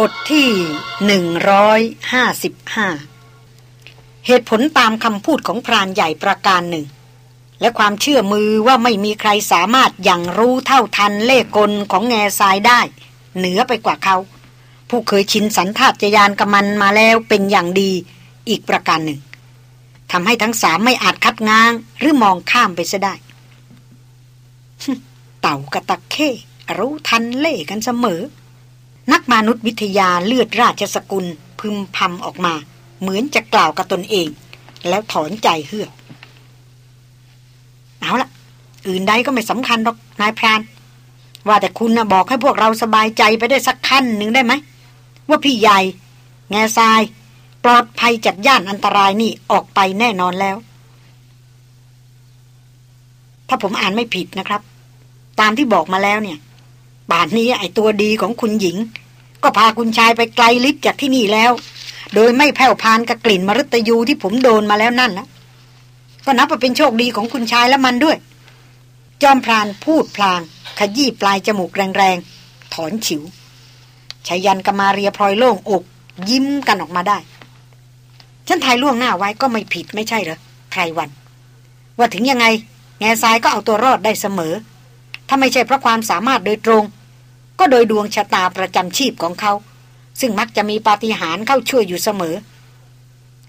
บทที่หนึ่งร้อยห้าสิบห้าเหตุผลตามคำพูดของพรานใหญ่ประการหนึ่ง และความเชื่อมือว่าไม่มีใครสามารถอย่างรู้เท่าทันเล่กลของแง่ทรายได้ เหนือไปกว่าเขา ผู้เคยชินสันทาตยานกมันมาแล้วเป็นอย่างดีอีกประการหนึ่งทำให้ทั้งสามไม่อาจคัดง้าง หรือมองข้ามไปซะได้ เต่ากระตักเข้รู้ทันเล่กันเสมอ นักมนุษยวิทยาเลือดราชสกุลพึมพำออกมา เหมือนจะกล่าวกับตนเอง แล้วถอนใจเฮือกเอาละอื่นใดก็ไม่สำคัญหรอกนายพราน ว่าแต่คุณนะบอกให้พวกเราสบายใจไปได้สักขั้นหนึ่งได้ไหม ว่าพี่ใหญ่ แง่ทราย ปลอดภัยจากย่านอันตรายนี่ออกไปแน่นอนแล้ว ถ้าผมอ่านไม่ผิดนะครับ ตามที่บอกมาแล้วเนี่ย ป่านนี้ไอตัวดีของคุณหญิง ก็พาคุณชายไปไกลลิบจากที่นี่แล้ว โดยไม่แผ่วพานกับกลิ่นมฤตยูที่ผมโดนมาแล้วนั่นนะก็นับว่าเป็นโชคดีของคุณชายและมันด้วย จอมพรานพูดพลาง ขยี้ปลายจมูกแรงๆ ถอนฉิวชายันกมาเรียพลอยโล่งอก ยิ้มกันออกมาได้ ฉันทายล่วงหน้าไว้ก็ไม่ผิดไม่ใช่เหรอไพรวัน ว่าถึงยังไง แง่ทรายก็เอาตัวรอดได้เสมอ ถ้าไม่ใช่เพราะความสามารถโดยตรง ก็โดยดวงชะตาประจำชีพของเขา ซึ่งมักจะมีปาฏิหาริย์เข้าช่วยอยู่เสมอ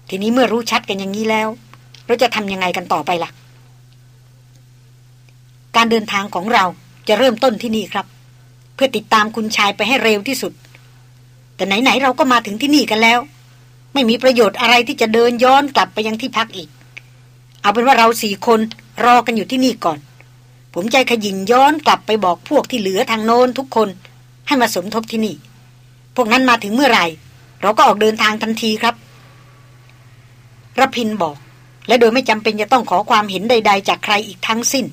ทีนี้เมื่อรู้ชัดกันอย่างนี้แล้ว เราจะทำยังไงกันต่อไปละ่ะ การเดินทางของเราจะเริ่มต้นที่นี่ครับ เพื่อติดตามคุณชายไปให้เร็วที่สุด แต่ไหนๆเราก็มาถึงที่นี่กันแล้ว ไม่มีประโยชน์อะไรที่จะเดินย้อนกลับไปยังที่พักอีก เอาเป็นว่าเราสี่คนรอกันอยู่ที่นี่ก่อน ผมใจขยินย้อนกลับไปบอกพวกที่เหลือทางโน้นทุกคน ให้มาสมทบที่นี่ พวกนั้นมาถึงเมื่อไหร่ เราก็ออกเดินทางทันทีครับรพินบอก และโดยไม่จำเป็นจะต้องขอความเห็นใด ๆ จากใครอีกทั้งสิ้น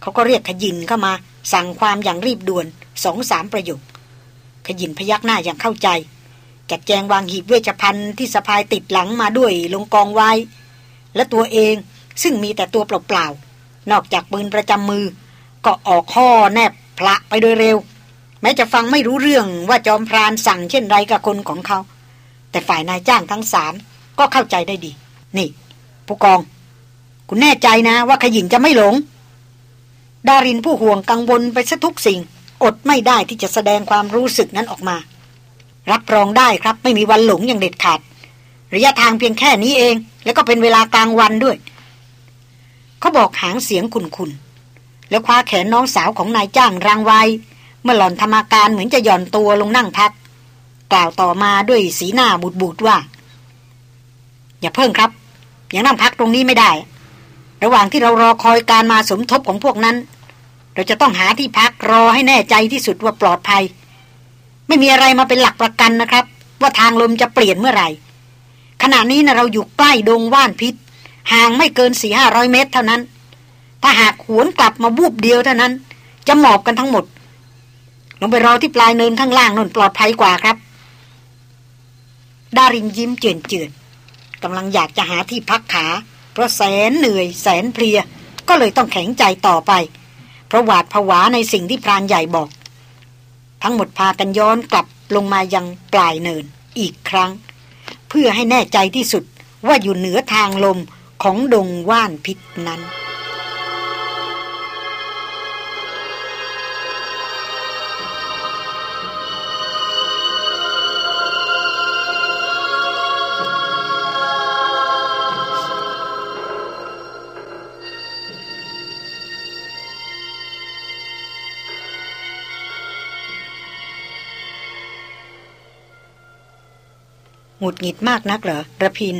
เขาก็เรียกขยินเข้ามา สั่งความอย่างรีบด่วนสองสามประโยค ขยินพยักหน้าอย่างเข้าใจ จัดแจงวางหีบเวชภัณฑ์ที่สะพายติดหลังมาด้วยลงกองไว้ และตัวเองซึ่งมีแต่ตัวเปล่าๆ นอกจากปืนประจำมือ ก็ออกข้อแนบพละไปโดยเร็ว แม้จะฟังไม่รู้เรื่องว่าจอมพรานสั่งเช่นไรกับคนของเขา แต่ฝ่ายนายจ้างทั้งสามก็เข้าใจได้ดี นี่ ผู้กอง คุณแน่ใจนะว่าขยินจะไม่หลง ดารินผู้ห่วงกังวลไปซะทุกสิ่ง อดไม่ได้ที่จะแสดงความรู้สึกนั้นออกมา รับรองได้ครับไม่มีวันหลงอย่างเด็ดขาดระยะทางเพียงแค่นี้เอง แล้วก็เป็นเวลากลางวันด้วย เขาบอกหางเสียงคุนคุนแล้วคว้าแขนน้องสาวของนายจ้างรางไวเมื่อหล่อนธรรมาการเหมือนจะหย่อนตัวลงนั่งพัก กล่าวต่อมาด้วยสีหน้าบูดบูดว่า อย่าเพิ่งครับ ยังนั่งพักตรงนี้ไม่ได้ ระหว่างที่เรารอคอยการมาสมทบของพวกนั้น เราจะต้องหาที่พักรอให้แน่ใจที่สุดว่าปลอดภัย ไม่มีอะไรมาเป็นหลักประกันนะครับ ว่าทางลมจะเปลี่ยนเมื่อไหร่ขณะนี้นะเราอยู่ใกล้ดงว่านพิษ ห่างไม่เกินสี่ห้าร้อยเมตรเท่านั้น ถ้าหากหวนกลับมาบูบเดียวเท่านั้น จะหมอบกันทั้งหมด ลงไปรอที่ปลายเนินข้างล่างนนปลอดภัยกว่าครับ ดารินยิ้มเจือนเจือนกำลังอยากจะหาที่พักขา เพราะแสนเหนื่อยแสนเพลีย ก็เลยต้องแข็งใจต่อไป เพราะหวาดผวาในสิ่งที่พรานใหญ่บอก ทั้งหมดพากันย้อนกลับลงมายังปลายเนินอีกครั้ง เพื่อให้แน่ใจที่สุดว่าอยู่เหนือทางลม ของดงว่านพิษนั้น หงุดหงิดมากนักเหรอระพิน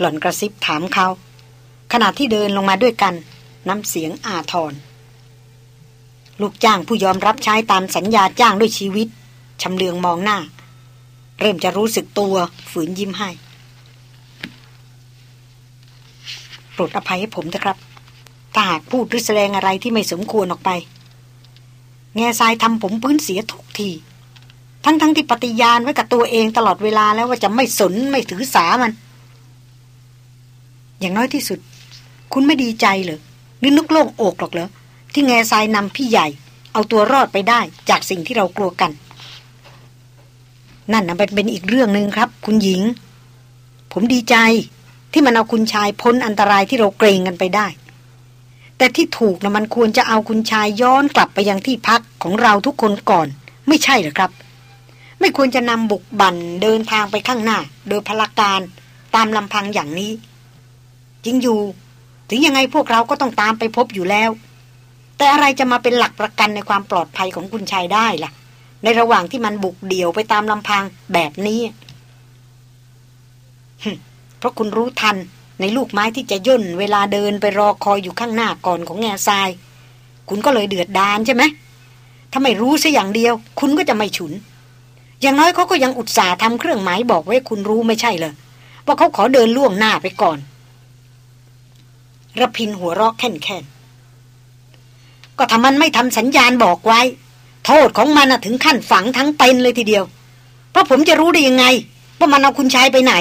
หล่อนกระซิบถามเขา ขณะที่เดินลงมาด้วยกัน น้ำเสียงอาทร ลูกจ้างผู้ยอมรับใช้ตามสัญญาจ้างด้วยชีวิตชำเลืองมองหน้า เริ่มจะรู้สึกตัวฝืนยิ้มให้โปรดอภัยให้ผมนะครับ ถ้าหากพูดหรือแสดงอะไรที่ไม่สมควรออกไป แง่ทรายทำผมพื้นเสียทุกที ทั้งๆทที่ปฏิญาณไว้กับตัวเองตลอดเวลาแล้วว่าจะไม่สนไม่ถือสามัน อย่างน้อยที่สุด คุณไม่ดีใจเหรอหรือนึกโล่งอกหรอกเหรอที่แง่ทรายนำพี่ใหญ่ เอาตัวรอดไปได้จากสิ่งที่เรากลัวกัน นั่นนะเป็นอีกเรื่องหนึ่งครับ คุณหญิง ผมดีใจที่มันเอาคุณชายพ้นอันตรายที่เราเกรงกันไปได้ แต่ที่ถูกนะมันควรจะเอาคุณชายย้อนกลับไปยังที่พักของเราทุกคนก่อน ไม่ใช่หรอครับ ไม่ควรจะนำบุกบั่นเดินทางไปข้างหน้า โดยพลาการตามลำพังอย่างนี้ จริงอยู่ ถึงยังไงพวกเราก็ต้องตามไปพบอยู่แล้ว แต่อะไรจะมาเป็นหลักประกันในความปลอดภัยของคุณชายได้ล่ะ ในระหว่างที่มันบุกเดี่ยวไปตามลำพังแบบนี้เพราะคุณรู้ทันในลูกไม้ที่จะย่นเวลาเดินไปรอคอยอยู่ข้างหน้าก่อนของแง่ทราย คุณก็เลยเดือดดานใช่ไหมถ้าไม่รู้สัอย่างเดียว คุณก็จะไม่ฉุน อย่างน้อยเขาก็ยังอุตส่าห์ทำเครื่องหมายบอกไว้คุณรู้ไม่ใช่เลยว่าเขาขอเดินล่วงหน้าไปก่อน ระพินหัวเราะแค่นแค่นก็ทำมันไม่ทำสัญญาณบอกไว้ โทษของมันถึงขั้นฝังทั้งเป็นเลยทีเดียว เพราะผมจะรู้ได้ยังไง ว่ามันเอาคุณชายไปไหน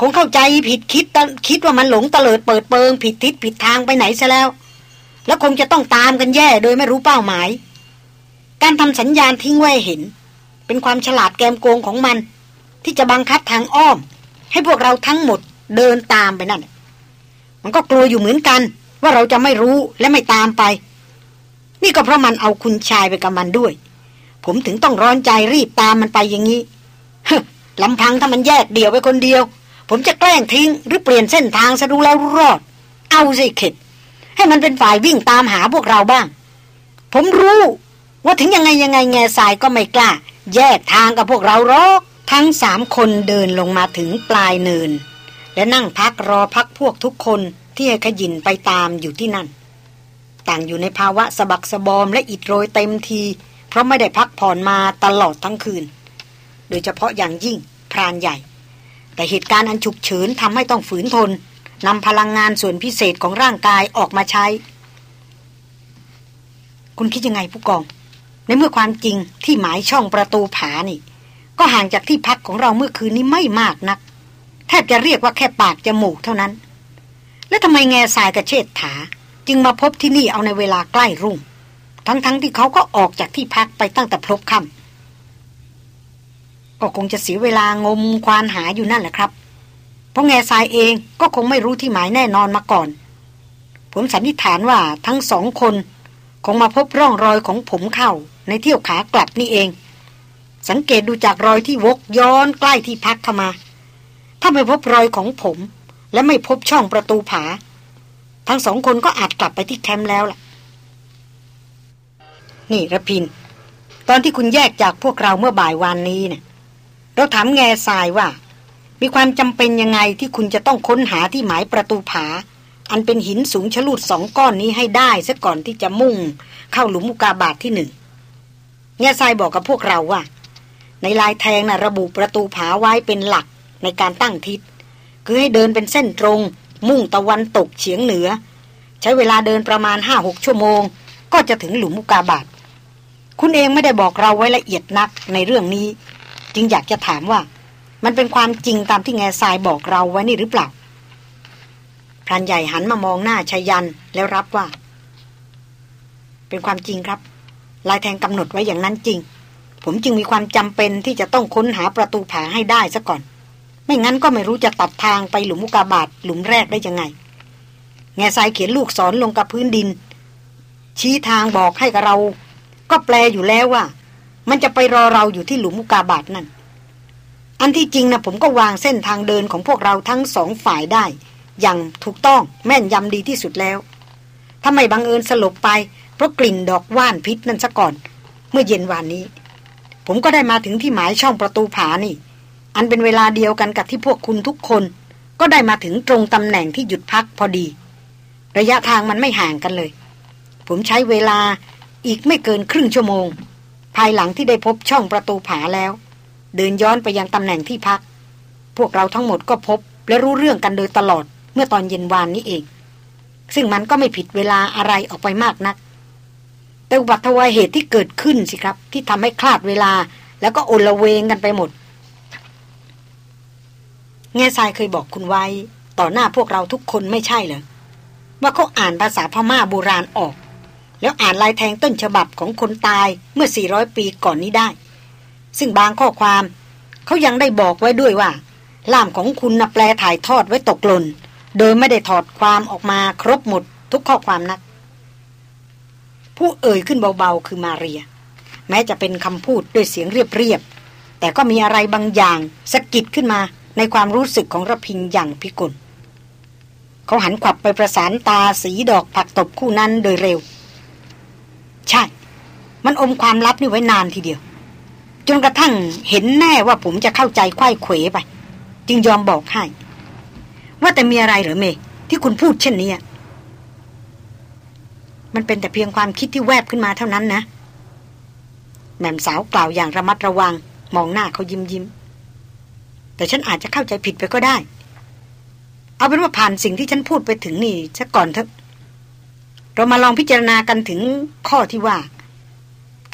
คงเข้าใจผิดคิดคิดว่ามันหลงเตลิดเปิดเปิง ผิดทิศผิดทางไปไหนซะแล้ว แล้วคงจะต้องตามกันแย่โดยไม่รู้เป้าหมาย การทำสัญญาณทิ้งไว้เห็น เป็นความฉลาดแกมโกงของมัน ที่จะบังคับทางอ้อม ให้พวกเราทั้งหมดเดินตามไปนั่น มันก็กลัวอยู่เหมือนกัน ว่าเราจะไม่รู้และไม่ตามไป นี่ก็เพราะมันเอาคุณชายไปกับมันด้วย ผมถึงต้องร้อนใจรีบตามมันไปอย่างนี้ลำพังถ้ามันแยกเดี่ยวไปคนเดียว ผมจะแกล้งทิ้งหรือเปลี่ยนเส้นทางซะดูแล้วรอด เอาสิเข็ด ให้มันเป็นฝ่ายวิ่งตามหาพวกเราบ้าง ผมรู้ว่าถึงยังไงยังไงแง่สายก็ไม่กล้า แยกทางกับพวกเราหรอกทั้งสามคนเดินลงมาถึงปลายเนิน และนั่งพักรอพักพวกทุกคนที่ให้ขยินไปตามอยู่ที่นั่น ต่างอยู่ในภาวะสะบักสะบอมและอิดโรยเต็มที เพราะไม่ได้พักผ่อนมาตลอดทั้งคืน โดยเฉพาะอย่างยิ่งพรานใหญ่ แต่เหตุการณ์อันฉุกเฉินทำให้ต้องฝืนทนนำพลังงานส่วนพิเศษของร่างกายออกมาใช้ คุณคิดยังไงผู้กอง ในเมื่อความจริงที่หมายช่องประตูผานี่ ก็ห่างจากที่พักของเราเมื่อคืนนี้ไม่มากนัก ทบจะเรียกว่าแค่ปากจมูกเท่านั้น แล้วทำไมแง่ทรายกับเชษฐา จึงมาพบที่นี่เอาในเวลาใกล้รุ่ง ทั้งๆทที่เขาก็ออกจากที่พักไปตั้งแต่พลบค่ำก็คงจะเสียเวลางมควานหาอยู่นั่นแหละครับ เพราะแง่ทรายเองก็คงไม่รู้ที่หมายแน่นอนมาก่อน ผมสันนิษฐานว่าทั้งสองคน คงมาพบร่องรอยของผมเข้าในเที่ยวขากลับนี่เอง สังเกตดูจากรอยที่วกย้อนใกล้ที่พักเข้ามา ถ้าไม่พบรอยของผม และไม่พบช่องประตูผา ทั้งสองคนก็อาจกลับไปที่แคมป์แล้วล่ะ นี่ระพิน ตอนที่คุณแยกจากพวกเราเมื่อบ่ายวานนี้เนะ่ยเราถามแง่ทรายว่า มีความจำเป็นยังไงที่คุณจะต้องค้นหาที่หมายประตูผา อันเป็นหินสูงชลูดสองก้อนนี้ให้ได้ซะก่อนที่จะมุ่ง เข้าหลุมมุกาบาทที่หนึ่งแง่ทรายบอกกับพวกเราว่า ในลายแทงนะ่ะระบุประตูผาไว้เป็นหลัก ในการตั้งทิศ คือให้เดินเป็นเส้นตรง มุ่งตะวันตกเฉียงเหนือ ใช้เวลาเดินประมาณห้าหกชั่วโมง ก็จะถึงหลุมมุกาบาทคุณเองไม่ได้บอกเราไว้ละเอียดนักในเรื่องนี้ จึงอยากจะถามว่า มันเป็นความจริงตามที่แง่ทรายบอกเราไว้นี่หรือเปล่าพรานใหญ่หันมามองหน้าชายันแล้วรับว่า เป็นความจริงครับ ลายแทงกำหนดไว้อย่างนั้นจริง ผมจึงมีความจำเป็นที่จะต้องค้นหาประตูผาให้ได้ซะก่อน ไม่งั้นก็ไม่รู้จะตัดทางไปหลุมมุกาบาทหลุมแรกได้ยังไง แง่ทรายเขียนลูกศรลงกับพื้นดิน ชี้ทางบอกให้กับเรา ก็แปลอยู่แล้วว่า มันจะไปรอเราอยู่ที่หลุมมุกาบาทนั่น อันที่จริงนะผมก็วางเส้นทางเดินของพวกเราทั้งสองฝ่ายได้ อย่างถูกต้องแม่นยำดีที่สุดแล้วถ้าไม่บังเอิญสลบไป เพราะกลิ่นดอกว่านพิษนั่นซะก่อน เมื่อเย็นวานนี้ ผมก็ได้มาถึงที่หมายช่องประตูผานี่ อันเป็นเวลาเดียวกันกับที่พวกคุณทุกคน ก็ได้มาถึงตรงตำแหน่งที่หยุดพักพอดี ระยะทางมันไม่ห่างกันเลย ผมใช้เวลาอีกไม่เกินครึ่งชั่วโมง ภายหลังที่ได้พบช่องประตูผาแล้ว เดินย้อนไปยังตำแหน่งที่พัก พวกเราทั้งหมดก็พบและรู้เรื่องกันโดยตลอดเมื่อตอนเย็นวานนี้เอง ซึ่งมันก็ไม่ผิดเวลาอะไรออกไปมากนัก แต่อุบัติเหตุที่เกิดขึ้นสิครับ ที่ทำให้คลาดเวลา แล้วก็โอลเวงกันไปหมด แง่ทรายเคยบอกคุณไว้ ต่อหน้าพวกเราทุกคนไม่ใช่เหรอว่าเขาอ่านภาษาพม่าโบราณออก แล้วอ่านลายแทงต้นฉบับของคนตายเมื่อ 400 ปีก่อนนี้ได้ ซึ่งบางข้อความเขายังได้บอกไว้ด้วยว่า ล่ามของคุณนะแปลถ่ายทอดไว้ตกหล่นโดยไม่ได้ถอดความออกมาครบหมดทุกข้อความนัก ผู้เอ่ยขึ้นเบาๆคือมาเรีย แม้จะเป็นคำพูดด้วยเสียงเรียบๆแต่ก็มีอะไรบางอย่างสะกิดขึ้นมา ในความรู้สึกของระพินอย่างพิกลเขาหันขวับไปประสานตาสีดอกผักตบคู่นั้นโดยเร็ว ใช่ มันอมความลับนี่ไว้นานทีเดียว จนกระทั่งเห็นแน่ว่าผมจะเข้าใจควยเขวไป จึงยอมบอกให้ ว่าแต่มีอะไรเหรอเม ที่คุณพูดเช่นนี้มันเป็นแต่เพียงความคิดที่แวบขึ้นมาเท่านั้นนะ แม่มสาวกล่าวอย่างระมัดระวัง มองหน้าเขายิ้มยิ้ม แต่ฉันอาจจะเข้าใจผิดไปก็ได้ เอาเป็นว่าผ่านสิ่งที่ฉันพูดไปถึงนี่ซะก่อนเถอะ เรามาลองพิจารณากันถึงข้อที่ว่า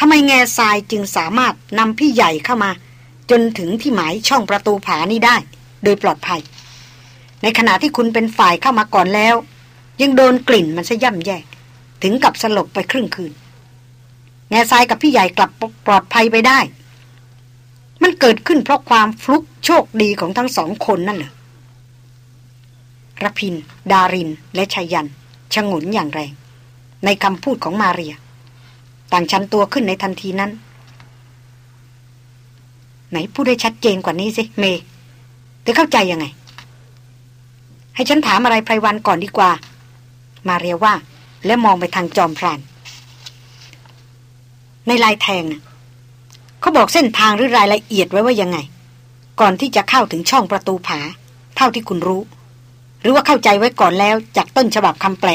ทำไมแง่ทรายจึงสามารถนำพี่ใหญ่เข้ามา จนถึงที่หมายช่องประตูผานี้ได้ โดยปลอดภัย ในขณะที่คุณเป็นฝ่ายเข้ามาก่อนแล้ว ยังโดนกลิ่นมันซะย่ำแย่ถึงกับสลบไปครึ่งคืน แง่ทรายกับพี่ใหญ่กลับปลอดภัยไปได้ มันเกิดขึ้นเพราะความฟลุกโชคดีของทั้งสองคนนั่นเหรอรพิน ดาริน และชัยยันชงนอย่างแรง ในคำพูดของมาเรีย ต่างชันตัวขึ้นในทันทีนั้น ไหนพูดได้ชัดเจนกว่านี้สิ เมเธอเข้าใจยังไง ให้ฉันถามอะไรไพรวันก่อนดีกว่า มาเรียว่า และมองไปทางจอมพรานในลายแทง เขาบอกเส้นทางหรือรายละเอียดไว้ว่ายังไง ก่อนที่จะเข้าถึงช่องประตูผา เท่าที่คุณรู้ หรือว่าเข้าใจไว้ก่อนแล้วจากต้นฉบับคำแปล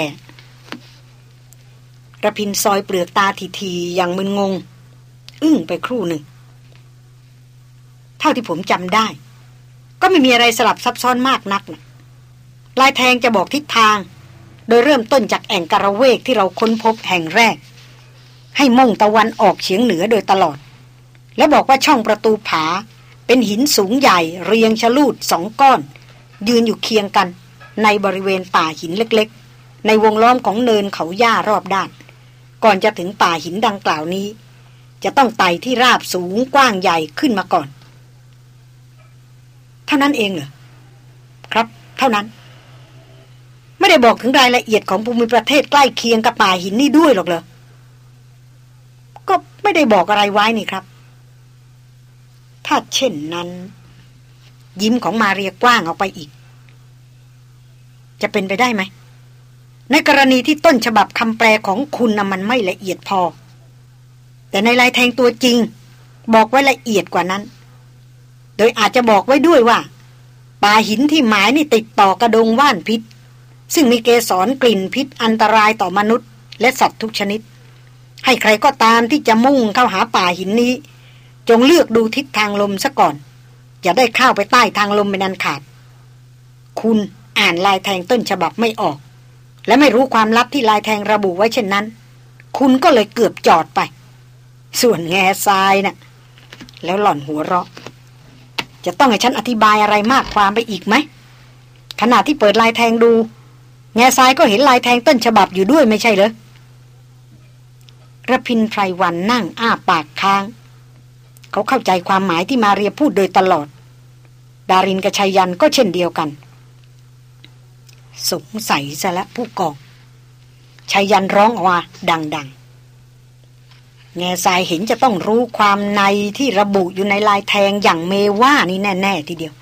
ระพินซอยเปลือกตาทีๆอย่างมึนงง อึ้งไปครู่หนึ่ง เท่าที่ผมจำได้ ก็ไม่มีอะไรสลับซับซ้อนมากนักนะลายแทงจะบอกทิศทาง โดยเริ่มต้นจากแอ่งกระเวกที่เราค้นพบแห่งแรก ให้มุ่งตะวันออกเฉียงเหนือโดยตลอด และบอกว่าช่องประตูผา เป็นหินสูงใหญ่เรียงชะลูดสองก้อน ยืนอยู่เคียงกัน ในบริเวณป่าหินเล็กๆ ในวงล้อมของเนินเขาหญ้ารอบด้าน ก่อนจะถึงป่าหินดังกล่าวนี้ จะต้องไต่ที่ราบสูงกว้างใหญ่ขึ้นมาก่อน เท่านั้นเองเหรอครับ เท่านั้น ไม่ได้บอกถึงรายละเอียดของภูมิประเทศใกล้เคียงกับป่าหินนี่ด้วยหรอกเหรอก็ไม่ได้บอกอะไรไว้นี่ครับ ถ้าเช่นนั้น ยิ้มของมาเรียกว้างออกไปอีก จะเป็นไปได้ไหม ในกรณีที่ต้นฉบับคำแปลของคุณนะมันไม่ละเอียดพอ แต่ในลายแทงตัวจริง บอกไว้ละเอียดกว่านั้น โดยอาจจะบอกไว้ด้วยว่าป่าหินที่หมายนี่ติดต่อกระดงว่านพิษ ซึ่งมีเกสรกลิ่นพิษอันตรายต่อมนุษย์ และสัตว์ทุกชนิด ให้ใครก็ตามที่จะมุ่งเข้าหาป่าหินนี้ จงเลือกดูทิศทางลมซะก่อน อย่าได้เข้าไปใต้ทางลมเป็นอันขาด คุณอ่านลายแทงต้นฉบับไม่ออก และไม่รู้ความลับที่ลายแทงระบุไว้เช่นนั้น คุณก็เลยเกือบจอดไป ส่วนแง่ทรายนะ่ะ แล้วหล่อนหัวเราะ จะต้องให้ฉันอธิบายอะไรมากความไปอีกไหมขณะที่เปิดลายแทงดู แง่ทรายก็เห็นลายแทงต้นฉบับอยู่ด้วยไม่ใช่เหรอระพินไพรวันนั่งอ้าปากค้าง เขาเข้าใจความหมายที่มาเรียพูดโดยตลอด ดารินกับชัยยันก็เช่นเดียวกัน สงสัยซะและผู้กองชัยยันร้องออกมาดัง ๆ แง่ทรายเห็นจะต้องรู้ความในที่ระบุอยู่ในลายแทงอย่างเมว่านี่แน่ ๆ ทีเดียว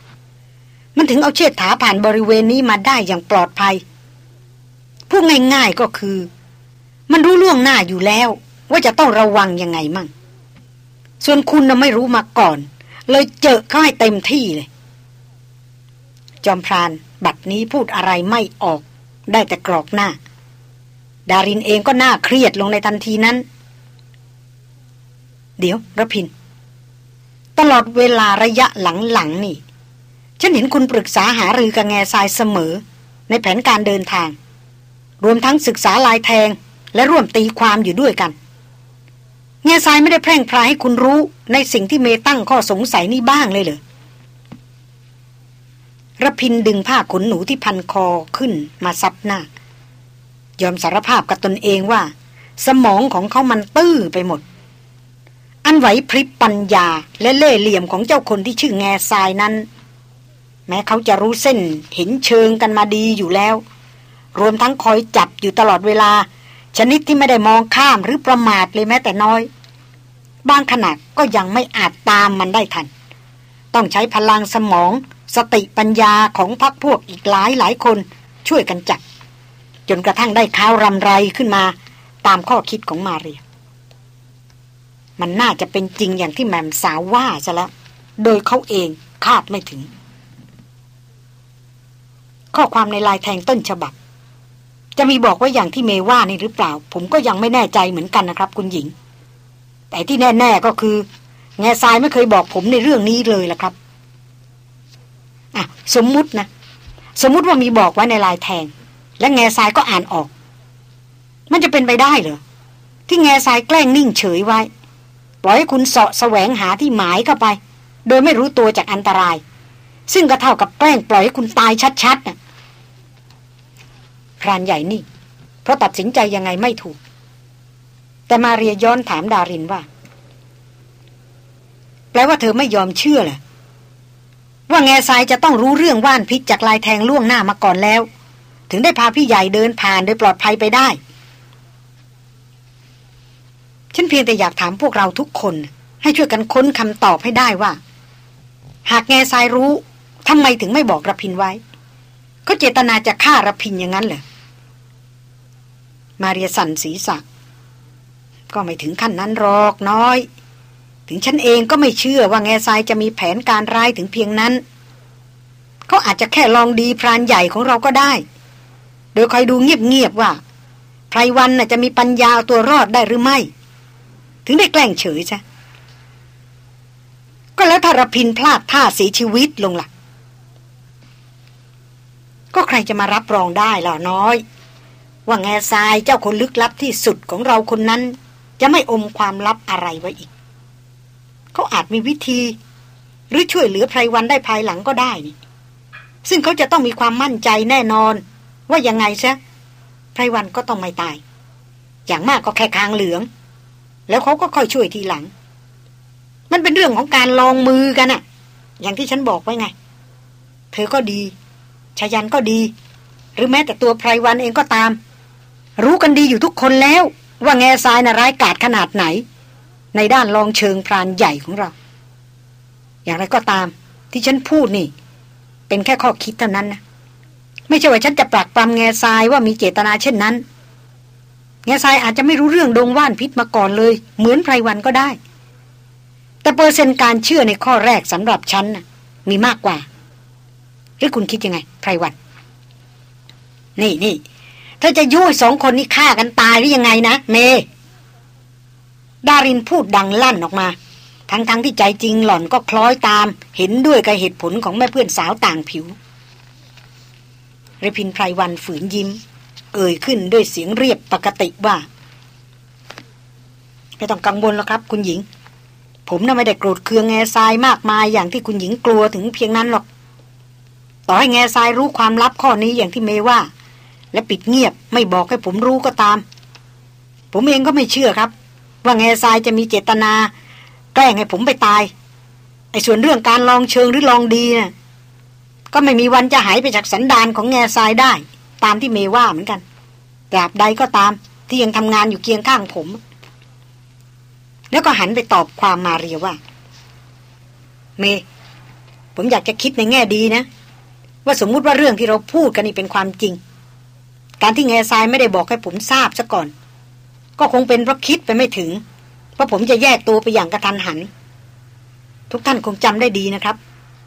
มันถึงเอาเชือดถาผ่านบริเวณนี้มาได้อย่างปลอดภัย พูดง่าย ๆ ก็คือ มันรู้ล่วงหน้าอยู่แล้ว ว่าจะต้องระวังยังไงมั่ง ส่วนคุณน่ะไม่รู้มาก่อน เลยเจอเขาให้เต็มที่เลย จอมพรานบัดนี้พูดอะไรไม่ออก ได้แต่กรอกหน้า ดารินเองก็น่าเครียดลงในทันทีนั้น เดี๋ยวระพิน ตลอดเวลาระยะหลังๆนี่ ฉันเห็นคุณปรึกษาหารือกับแง่ทรายเสมอ ในแผนการเดินทาง รวมทั้งศึกษาลายแทงและร่วมตีความอยู่ด้วยกัน เงาทรายไม่ได้แพร่งพรายให้คุณรู้ในสิ่งที่เมตั้งข้อสงสัยนี้บ้างเลยเหรอระพินดึงผ้าขนหนูที่พันคอขึ้นมาซับหน้า ยอมสารภาพกับตนเองว่า สมองของเขามันตื้อไปหมดออันไหวพริบปัญญาและเล่เหลี่ยมของเจ้าคนที่ชื่อแง่ทรายนั้น แม้เขาจะรู้เส้นเห็นเชิงกันมาดีอยู่แล้ว รวมทั้งคอยจับอยู่ตลอดเวลา ชนิดที่ไม่ได้มองข้ามหรือประมาทเลยแม้แต่น้อย บางขนาดก็ยังไม่อาจตามมันได้ทัน ต้องใช้พลังสมอง สติปัญญาของพักพวกอีกหลายหลายคนช่วยกันจับจนกระทั่งได้ข้าวรำไรขึ้นมาตามข้อคิดของมาเรีย มันน่าจะเป็นจริงอย่างที่แมมสาวว่าซะแล้วโดยเขาเองคาดไม่ถึง ข้อความในลายแทงต้นฉบับ จะมีบอกว่าอย่างที่เมว่านี่หรือเปล่า ผมก็ยังไม่แน่ใจเหมือนกันนะครับ คุณหญิง แต่ที่แน่ ๆก็คือ แง่ทรายไม่เคยบอกผมในเรื่องนี้เลยล่ะครับอะสมมุตินะ สมมุติว่ามีบอกไว้ในลายแทง และแง่ทรายก็อ่านออก มันจะเป็นไปได้เหรอที่แง่ทรายแกล้งนิ่งเฉยไว้ ปล่อยให้คุณเสาะแสวงหาที่หมายเข้าไป โดยไม่รู้ตัวจากอันตราย ซึ่งก็เท่ากับแกล้งปล่อยให้คุณตายชัดๆน่ะ พรานใหญ่นี่เพราะตัดสินใจยังไงไม่ถูก แต่มาเรียย้อนถามดารินว่า แปลว่าเธอไม่ยอมเชื่อเหรอว่าแง่ทรายจะต้องรู้เรื่องว่านพิษจากลายแทงล่วงหน้ามาก่อนแล้ว ถึงได้พาพี่ใหญ่เดินผ่านโดยปลอดภัยไปได้ฉันเพียงแต่อยากถามพวกเราทุกคน ให้ช่วยกันค้นคำตอบให้ได้ว่า หากแง่ทรายรู้ทำไมถึงไม่บอกระพินไว้เขาเจตนาจะฆ่าระพินอย่างนั้นเหรอ มาเรียสันศีสักก็ไม่ถึงขั้นนั้นหรอกน้อย ถึงฉันเองก็ไม่เชื่อว่าแง่ทรายจะมีแผนการร้ายถึงเพียงนั้นเขาอาจจะแค่ลองดีพรานใหญ่ของเราก็ได้ โดยคอยดูเงียบๆว่าไพรวันน่ะจะมีปัญญาตัวรอดได้หรือไม่ ถึงได้แกล้งเฉยซะก็แล้วถ้ารพินพลาดท่าเสียชีวิตลงละ่ะ ก็ใครจะมารับรองได้ล่ะน้อย ว่าแง่ทรายเจ้าคนลึกลับที่สุดของเราคนนั้น จะไม่อมความลับอะไรไว้อีก เขาอาจมีวิธี หรือช่วยเหลือไพรวันได้ภายหลังก็ได้นี่ซึ่งเขาจะต้องมีความมั่นใจแน่นอน ว่ายังไงซะไพรวันก็ต้องไม่ตาย อย่างมากก็แค่คางเหลือง แล้วเขาก็ค่อยช่วยทีหลัง มันเป็นเรื่องของการลองมือกันอะอย่างที่ฉันบอกไว้ไง เธอก็ดีชายันก็ดี หรือแม้แต่ตัวไพรวันเองก็ตาม รู้กันดีอยู่ทุกคนแล้ว ว่าแง่ทรายน่ะร้ายกาจขนาดไหน ในด้านลองเชิงพรานใหญ่ของเรา อย่างไรก็ตาม ที่ฉันพูดนี่ เป็นแค่ข้อคิดเท่านั้นนะไม่ใช่ว่าฉันจะปรักปรำแง่ทรายว่ามีเจตนาเช่นนั้น แง่ทรายอาจจะไม่รู้เรื่องดงว่านพิษมาก่อนเลย เหมือนไพรวันก็ได้ แต่เปอร์เซนต์การเชื่อในข้อแรกสำหรับฉันน่ะมีมากกว่าหรือคุณคิดยังไงไพรวัน นี่นี่ เธอจะยุ่ยสองคนนี้ฆ่ากันตายหรือยังไงนะเมดารินพูดดังลั่นออกมา ทั้งๆทที่ใจจริงหล่อนก็คล้อยตาม เห็นด้วยกับเหตุผลของแม่เพื่อนสาวต่างผิวเรพินไพรวันฝืนยิ้ม เอ่ยขึ้นด้วยเสียงเรียบปกติว่าไม่ต้องกังวลแล้วครับ คุณหญิง ผมน่ะไม่ได้โกรธเคืองแง่ทรายมากมายอย่างที่คุณหญิงกลัวถึงเพียงนั้นหรอก ต่อให้แง่ทรายรู้ความลับข้อนี้อย่างที่เมว่า และปิดเงียบไม่บอกให้ผมรู้ก็ตาม ผมเองก็ไม่เชื่อครับ ว่าแง่ทรายจะมีเจตนา แกล้งให้ผมไปตายไอ้ส่วนเรื่องการลองเชิงหรือลองดีนะ่ะก็ไม่มีวันจะหายไปจากสันดานของแง่ทรายได้ ตามที่เมว่าเหมือนกันตราบใดก็ตามที่ยังทำงานอยู่เคียงข้างผม แล้วก็หันไปตอบความมาเรียว่า เม ผมอยากจะคิดในแง่ดีนะ ว่าสมมุติว่าเรื่องที่เราพูดกันนี่เป็นความจริง การที่แง่ทรายไม่ได้บอกให้ผมทราบซะก่อน ก็คงเป็นเพราะคิดไปไม่ถึง เพราะผมจะแยกตัวไปอย่างกระทันหัน ทุกท่านคงจำได้ดีนะครับ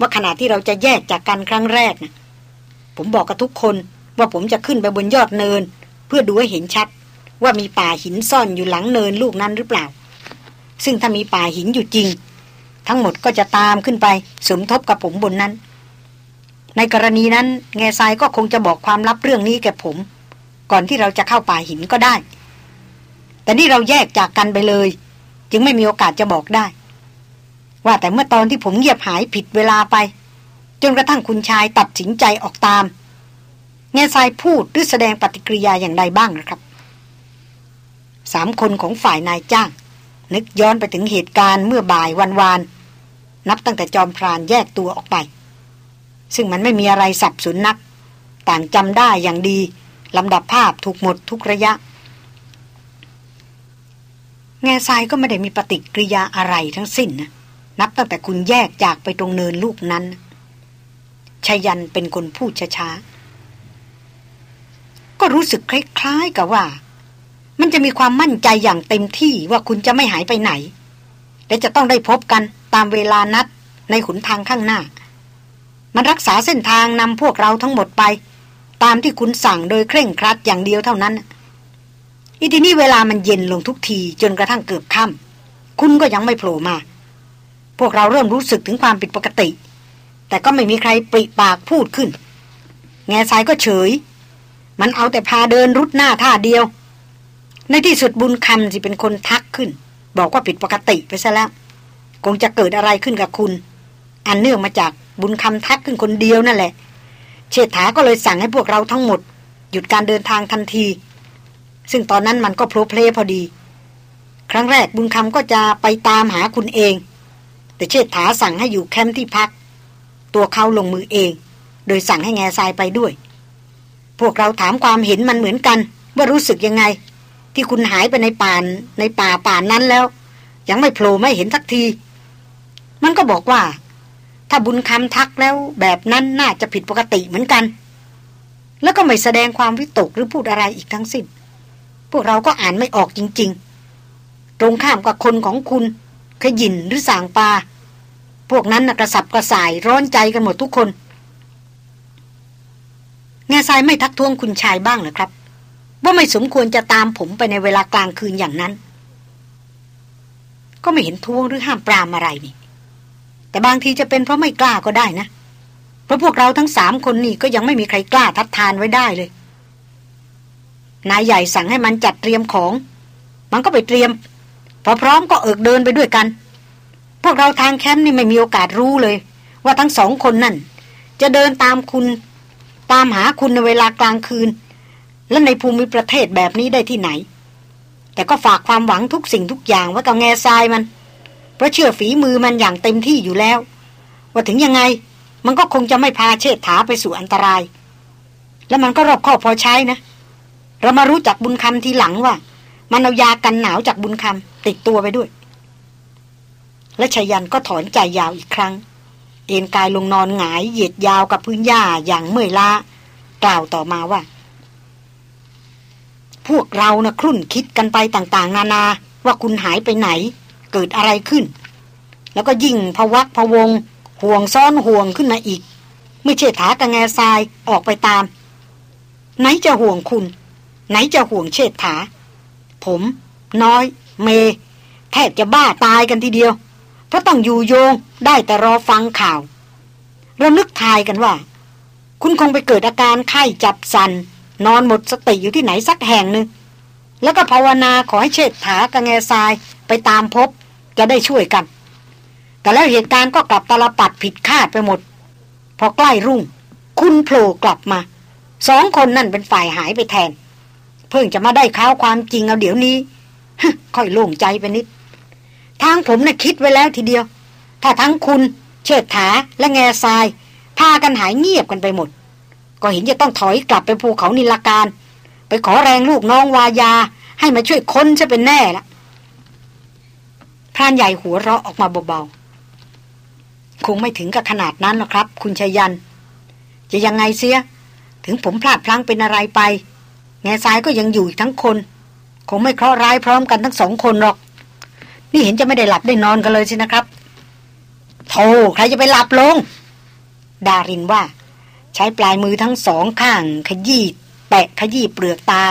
ว่าขณะที่เราจะแยกจากกันครั้งแรกนะผมบอกกับทุกคนว่าผมจะขึ้นไปบนยอดเนิน เพื่อดูให้เห็นชัด ว่ามีป่าหินซ่อนอยู่หลังเนินลูกนั้นหรือเปล่า ซึ่งถ้ามีป่าหินอยู่จริง ทั้งหมดก็จะตามขึ้นไปสมทบกับผมบนนั้น ในกรณีนั้น แง่ทรายก็คงจะบอกความลับเรื่องนี้แก่ผม ก่อนที่เราจะเข้าป่าหินก็ได้ แต่นี่เราแยกจากกันไปเลย จึงไม่มีโอกาสจะบอกได้ ว่าแต่เมื่อตอนที่ผมเงียบหายผิดเวลาไป จนกระทั่งคุณชายตัดสินใจออกตาม แง่ทรายพูดหรือแสดงปฏิกิริยาอย่างใดบ้างนะครับสามคนของฝ่ายนายจ้าง นึกย้อนไปถึงเหตุการณ์เมื่อบ่ายวันวาน นับตั้งแต่จอมพรานแยกตัวออกไป ซึ่งมันไม่มีอะไรสับสนนัก ต่างจำได้อย่างดี ลำดับภาพถูกหมดทุกระยะ แง่ทรายก็ไม่ได้มีปฏิกิริยาอะไรทั้งสิ้นนะนับตั้งแต่คุณแยกจากไปตรงเนินลูกนั้นชายันเป็นคนพูดช้าๆ ก็รู้สึกคล้ายๆกับว่า มันจะมีความมั่นใจอย่างเต็มที่ว่าคุณจะไม่หายไปไหน และจะต้องได้พบกันตามเวลานัดในขุนทางข้างหน้า มันรักษาเส้นทางนำพวกเราทั้งหมดไป ตามที่คุณสั่งโดยเคร่งครัดอย่างเดียวเท่านั้น อีทีนี้เวลามันเย็นลงทุกทีจนกระทั่งเกือบค่ำคุณก็ยังไม่โผล่มา พวกเราเริ่มรู้สึกถึงความผิดปกติ แต่ก็ไม่มีใครปริปากพูดขึ้น แง่สายก็เฉย มันเอาแต่พาเดินรุดหน้าท่าเดียว ในที่สุดบุญคำสิเป็นคนทักขึ้น บอกว่าผิดปกติไปซะแล้ว คงจะเกิดอะไรขึ้นกับคุณ อันเนื่องมาจากบุญคำทักขึ้นคนเดียวนั่นแหละ เชษฐาก็เลยสั่งให้พวกเราทั้งหมด หยุดการเดินทางทันที ซึ่งตอนนั้นมันก็โผล่เพลพอดี ครั้งแรกบุญคำก็จะไปตามหาคุณเอง แต่เชษฐาสั่งให้อยู่แคมป์ที่พัก ตัวเขาลงมือเอง โดยสั่งให้แง่ทรายไปด้วย พวกเราถามความเห็นมันเหมือนกัน ว่ารู้สึกยังไง ที่คุณหายไปในป่านในป่าป่านนั้นแล้ว ยังไม่โผล่ไม่เห็นสักที มันก็บอกว่า ถ้าบุญคำทักแล้วแบบนั้นน่าจะผิดปกติเหมือนกัน แล้วก็ไม่แสดงความวิตกหรือพูดอะไรอีกทั้งสิ้น พวกเราก็อ่านไม่ออกจริง ๆ ตรงข้ามกับคนของคุณขยินหรือสางปาพวกนั้นกระสับกระส่ายร้อนใจกันหมดทุกคนแง่ทรายไม่ทักท้วงคุณชายบ้างหรือครับ ว่าไม่สมควรจะตามผมไปในเวลากลางคืนอย่างนั้น ก็ไม่เห็นท้วงหรือห้ามปรามอะไรนี่ แต่บางทีจะเป็นเพราะไม่กล้าก็ได้นะ เพราะพวกเราทั้งสามคนนี่ก็ยังไม่มีใครกล้าทัดทานไว้ได้เลย นายใหญ่สั่งให้มันจัดเตรียมของ มันก็ไปเตรียม พอพร้อมก็เอิกเดินไปด้วยกัน พวกเราทางแคมป์นี่ไม่มีโอกาสรู้เลย ว่าทั้งสองคนนั่น จะเดินตามคุณ ตามหาคุณในเวลากลางคืน และในภูมิประเทศแบบนี้ได้ที่ไหน แต่ก็ฝากความหวังทุกสิ่งทุกอย่างไว้กับแง่ทรายมัน เพราะเชื่อฝีมือมันอย่างเต็มที่อยู่แล้ว ว่าถึงยังไง มันก็คงจะไม่พาเชิดถาไปสู่อันตราย แล้วมันก็รอบคอบพอใช้นะ เรามารู้จักบุญคำทีหลังว่า มันเอายากันหนาวจากบุญคำติดตัวไปด้วย และชยันก็ถอนใจยาวอีกครั้ง เอ็นกายลงนอนหงายเหยียดยาวกับพื้นหญ้าอย่างเมื่อยล้ากล่าวต่อมาว่า พวกเรานะ่ะครุ่นคิดกันไปต่างๆ นานาว่าคุณหายไปไหน เกิดอะไรขึ้น แล้วก็ยิ่งพวักพวง ห่วงซ้อนห่วงขึ้นมาอีกเมื่อเชษฐากระแงทรายออกไปตาม ไหนจะห่วงคุณ ไหนจะห่วงเชษฐา ผม น้อย เม แทบจะบ้าตายกันทีเดียว เพราะต้องอยู่โยงได้แต่รอฟังข่าวเรานึกทายกันว่า คุณคงไปเกิดอาการไข้จับสัน นอนหมดสติอยู่ที่ไหนสักแห่งหนึ่งแล้วก็ภาวนาขอให้เชิดถากระแงทรายไปตามพบ จะได้ช่วยกัน แต่แล้วเหตุการณ์ก็กลับตลปัดผิดคาดไปหมด พอใกล้รุ่ง คุณโผล่กลับมา สองคนนั่นเป็นฝ่ายหายไปแทน เพิ่งจะมาได้ข่าวความจริงเอาเดี๋ยวนี้ค่อยโล่งใจไปนิด ทางผมนะ่ะคิดไว้แล้วทีเดียว ถ้าทั้งคุณ เชิดถาและแง่ทราย พากันหายเงียบกันไปหมด ก็เห็นจะต้องถอยกลับไปภูเขานิลการ ไปขอแรงลูกน้องวายาให้มาช่วยค้นจะเป็นแน่ละ พรานใหญ่หัวเราะออกมาเบาๆ คงไม่ถึงกับขนาดนั้นหรอกครับ คุณชยัน จะยังไงเสีย ถึงผมพลาดพลั้งเป็นอะไรไป แง่ทรายก็ยังอยู่อีกทั้งคน คงไม่เคราะห์ร้ายพร้อมกันทั้งสองคนหรอก นี่เห็นจะไม่ได้หลับได้นอนกันเลยสินะครับโธ่ใครจะไปหลับลง ดารินว่า ใช้ปลายมือทั้งสองข้าง ขยี้แปะขยี้เปลือกตา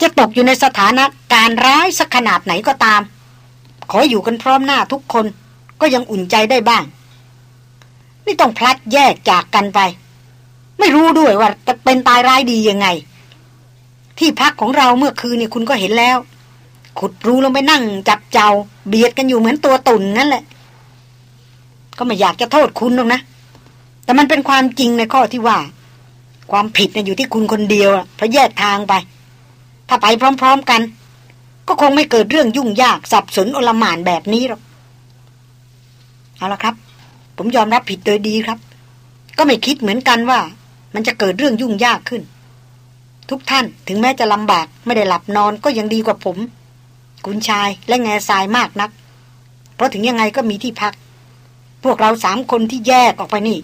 จะตกอยู่ในสถานะการร้ายสักขนาดไหนก็ตาม ขออยู่กันพร้อมหน้าทุกคนก็ยังอุ่นใจได้บ้าง นี่ต้องพลัดแยกจากกันไป ไม่รู้ด้วยว่าจะเป็นตายร้ายดียังไง ที่พักของเราเมื่อคืนนี่คุณก็เห็นแล้ว ขุดรูลงไปนั่งจับเจ้า เบียดกันอยู่เหมือนตัวตุ่นนั่นแหละ ก็ไม่อยากจะโทษคุณหรอกนะ แต่มันเป็นความจริงในข้อที่ว่า ความผิดน่ะอยู่ที่คุณคนเดียวเพราะแยกทางไป ถ้าไปพร้อม ๆกัน ก็คงไม่เกิดเรื่องยุ่งยากสับสนอลหม่านแบบนี้หรอก เอาละครับ ผมยอมรับผิดโดยดีครับ ก็ไม่คิดเหมือนกันว่า มันจะเกิดเรื่องยุ่งยากขึ้น ทุกท่านถึงแม้จะลำบากไม่ได้หลับนอนก็ยังดีกว่าผม คุณชายและแง่ทรายมากนัก เพราะถึงยังไงก็มีที่พัก พวกเราสามคนที่แยกออกไปนี่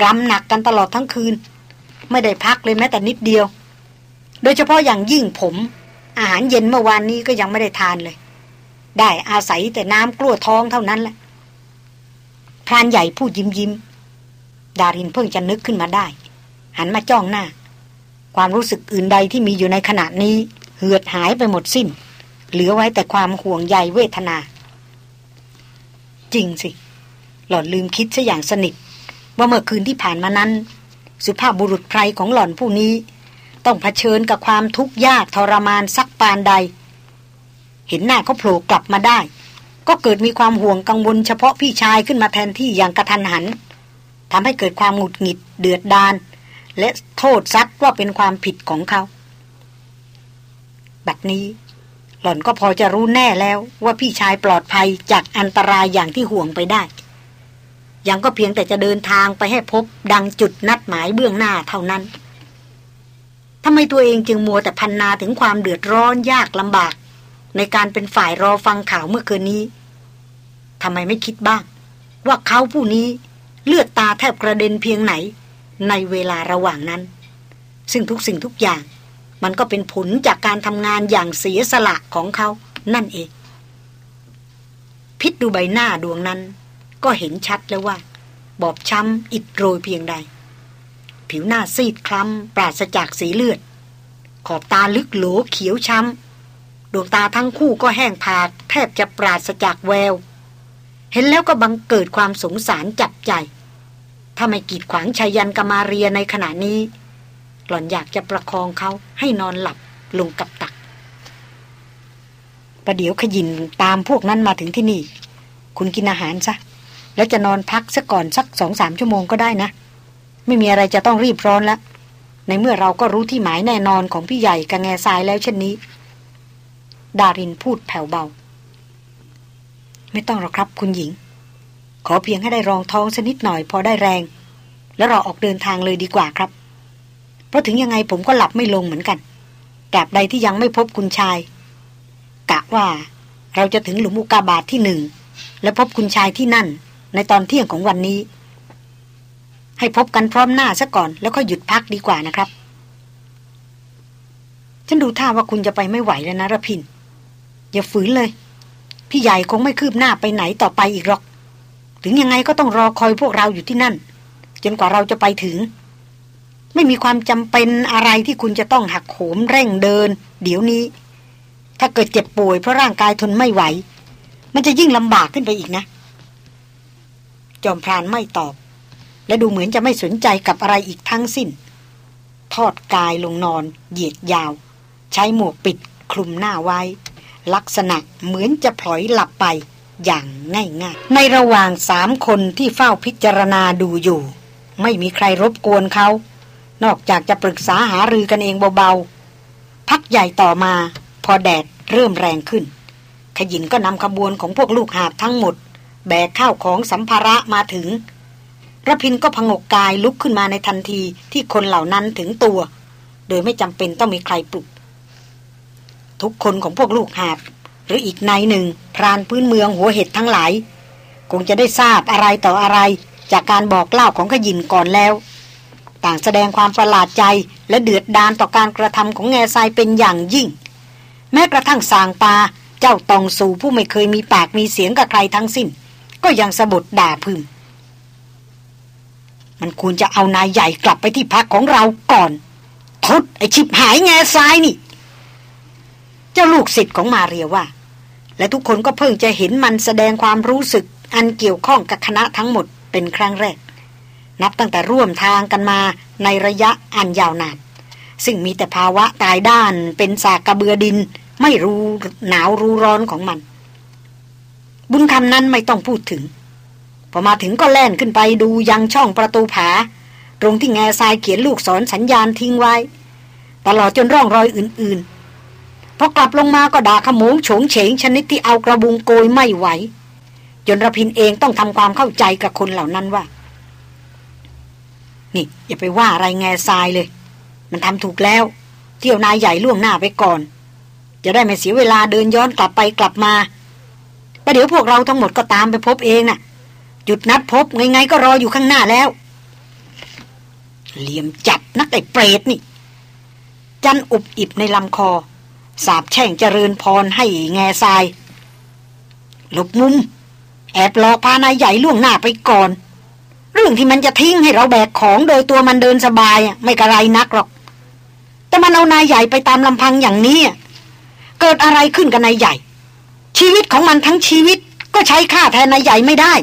กรำหนักกันตลอดทั้งคืน ไม่ได้พักเลยแม้แต่นิดเดียว โดยเฉพาะอย่างยิ่งผม อาหารเย็นเมื่อวานนี้ก็ยังไม่ได้ทานเลย ได้อาศัยแต่น้ำกลั้วท้องเท่านั้นแหละพรานใหญ่พูดยิ้มยิ้มดารินเพิ่งจะนึกขึ้นมาได้ หันมาจ้องหน้า ความรู้สึกอื่นใดที่มีอยู่ในขณะนี้ เหือดหายไปหมดสิ้น เหลือไว้แต่ความห่วงใยเวทนา จริงสิ หล่อนลืมคิดซะอย่างสนิท ว่าเมื่อคืนที่ผ่านมานั้น สุภาพบุรุษไพรของหล่อนผู้นี้ ต้องเผชิญกับความทุกข์ยากทรมานสักปานใด เห็นหน้าเขาโผล่กลับมาได้ ก็เกิดมีความห่วงกังวลเฉพาะพี่ชายขึ้นมาแทนที่อย่างกระทันหันทำให้เกิดความหงุดหงิดเดือดดาลและโทษซัดว่าเป็นความผิดของเขา บัดนี้ หล่อนก็พอจะรู้แน่แล้วว่าพี่ชายปลอดภัยจากอันตรายอย่างที่ห่วงไปได้ ยังก็เพียงแต่จะเดินทางไปให้พบดังจุดนัดหมายเบื้องหน้าเท่านั้น ทำไมตัวเองจึงมัวแต่พันนาถึงความเดือดร้อนยากลำบาก ในการเป็นฝ่ายรอฟังข่าวเมื่อคืนนี้ทำไมไม่คิดบ้าง ว่าเขาผู้นี้เลือดตาแทบกระเด็นเพียงไหน ในเวลาระหว่างนั้น ซึ่งทุกสิ่งทุกอย่าง มันก็เป็นผลจากการทำงานอย่างเสียสละของเขานั่นเอง พิษดูใบหน้าดวงนั้น ก็เห็นชัดแล้วว่า บอบช้ำอิดโรยเพียงใด ผิวหน้าซีดคล้ำ ปราศจากสีเลือด ขอบตาลึกโหลเขียวช้ำ ดวงตาทั้งคู่ก็แห้งผาก แทบจะปราศจากแวว เห็นแล้วก็บังเกิดความสงสารจับใจ ถ้าไม่กีดขวางชายันกมาเรียในขณะนี้ หล่อนอยากจะประคองเขาให้นอนหลับลงกับตัก ประเดี๋ยวขยินตามพวกนั้นมาถึงที่นี่ คุณกินอาหารซะ แล้วจะนอนพักสักก่อนสักสองสามชั่วโมงก็ได้นะ ไม่มีอะไรจะต้องรีบร้อนแล้วในเมื่อเราก็รู้ที่หมายแน่นอนของพี่ใหญ่กับแง่ทรายแล้วเช่นนี้ ดารินพูดแผ่วเบา ไม่ต้องหรอกครับคุณหญิง ขอเพียงให้ได้รองท้องสนิดหน่อยพอได้แรง แล้วเราออกเดินทางเลยดีกว่าครับ เพราะถึงยังไงผมก็หลับไม่ลงเหมือนกันตราบใดที่ยังไม่พบคุณชาย กะว่าเราจะถึงหลุมอุกาบาทที่หนึ่งและพบคุณชายที่นั่น ในตอนเที่ยงของวันนี้ ให้พบกันพร้อมหน้าซะก่อนแล้วก็หยุดพักดีกว่านะครับ ฉันดูท่าว่าคุณจะไปไม่ไหวแล้วนะระพิน อย่าฝืนเลย พี่ใหญ่คงไม่คืบหน้าไปไหนต่อไปอีกหรอก ถึงยังไงก็ต้องรอคอยพวกเราอยู่ที่นั่น จนกว่าเราจะไปถึง ไม่มีความจำเป็นอะไรที่คุณจะต้องหักโหมเร่งเดิน เดี๋ยวนี้ ถ้าเกิดเจ็บป่วยเพราะร่างกายทนไม่ไหว มันจะยิ่งลำบากขึ้นไปอีกนะ จอมพรานไม่ตอบ และดูเหมือนจะไม่สนใจกับอะไรอีกทั้งสิ้น ทอดกายลงนอน เหยียดยาว ใช้หมวกปิดคลุมหน้าไว้ ลักษณะเหมือนจะพลอยหลับไปอย่างง่ายๆ ในระหว่างสามคนที่เฝ้าพิจารณาดูอยู่ ไม่มีใครรบกวนเขา นอกจากจะปรึกษาหารือกันเองเบาๆ พักใหญ่ต่อมาพอแดดเริ่มแรงขึ้น ขยินก็นำขบวนของพวกลูกหาบทั้งหมด แบกข้าวของสัมภาระมาถึง ระพินก็พงกกายลุกขึ้นมาในทันทีที่คนเหล่านั้นถึงตัว โดยไม่จำเป็นต้องมีใครปลุก ทุกคนของพวกลูกหาบ หรืออีกนายหนึ่ง พรานพื้นเมืองหัวเห็ดทั้งหลาย คงจะได้ทราบอะไรต่ออะไร จากการบอกเล่าของขยินก่อนแล้ว ต่างแสดงความประหลาดใจและเดือดดานต่อการกระทำของแง่ทรายเป็นอย่างยิ่ง แม้กระทั่งสางปาเจ้าตองสูผู้ไม่เคยมีปากมีเสียงกับใครทั้งสิ้น ก็ยังสะบดด่าพึม มันควรจะเอานายใหญ่กลับไปที่พักของเราก่อนทดไอชิบหายแง่ทรายนี่ เจ้าลูกศิษย์ของมาเรียว่า และทุกคนก็เพิ่งจะเห็นมันแสดงความรู้สึก อันเกี่ยวข้องกับคณะทั้งหมดเป็นครั้งแรก นับตั้งแต่ร่วมทางกันมาในระยะอันยาวนาน ซึ่งมีแต่ภาวะตายด้านเป็นสากกระเบือดิน ไม่รู้หนาวรู้ร้อนของมัน บุญคำนั้นไม่ต้องพูดถึง พอมาถึงก็แล่นขึ้นไปดูยังช่องประตูผา ตรงที่แง่ทรายเขียนลูกศรสัญญาณทิ้งไว้ ตลอดจนร่องรอยอื่นๆ พอกลับลงมาก็ด่าขโมงโฉงเฉงชนิดที่เอากระบุงโกยไม่ไหว จนระพินเองต้องทำความเข้าใจกับคนเหล่านั้นว่า นี่ อย่าไปว่าอะไรแง่ทรายเลย มันทำถูกแล้ว เที่ยวนายใหญ่ล่วงหน้าไปก่อน จะได้ไม่เสียเวลาเดินย้อนกลับไปกลับมาประเดี๋ยวพวกเราทั้งหมดก็ตามไปพบเองนะ่ะ จุดนัดพบไงๆก็รออยู่ข้างหน้าแล้ว เหลี่ยมจัดนักไอ้เปรตนี่ จันอุบอิบในลำคอ สาบแช่งเจริญพรให้แง่ทราย หลบมุม แอบหลอกพานายใหญ่ล่วงหน้าไปก่อน เรื่องที่มันจะทิ้งให้เราแบกของโดยตัวมันเดินสบายไม่กระไรนักหรอก แต่มันเอานายใหญ่ไปตามลำพังอย่างนี้เกิดอะไรขึ้นกับนายใหญ่ ชีวิตของมันทั้งชีวิตก็ใช้ค่าแทนนายใหญ่ไม่ได้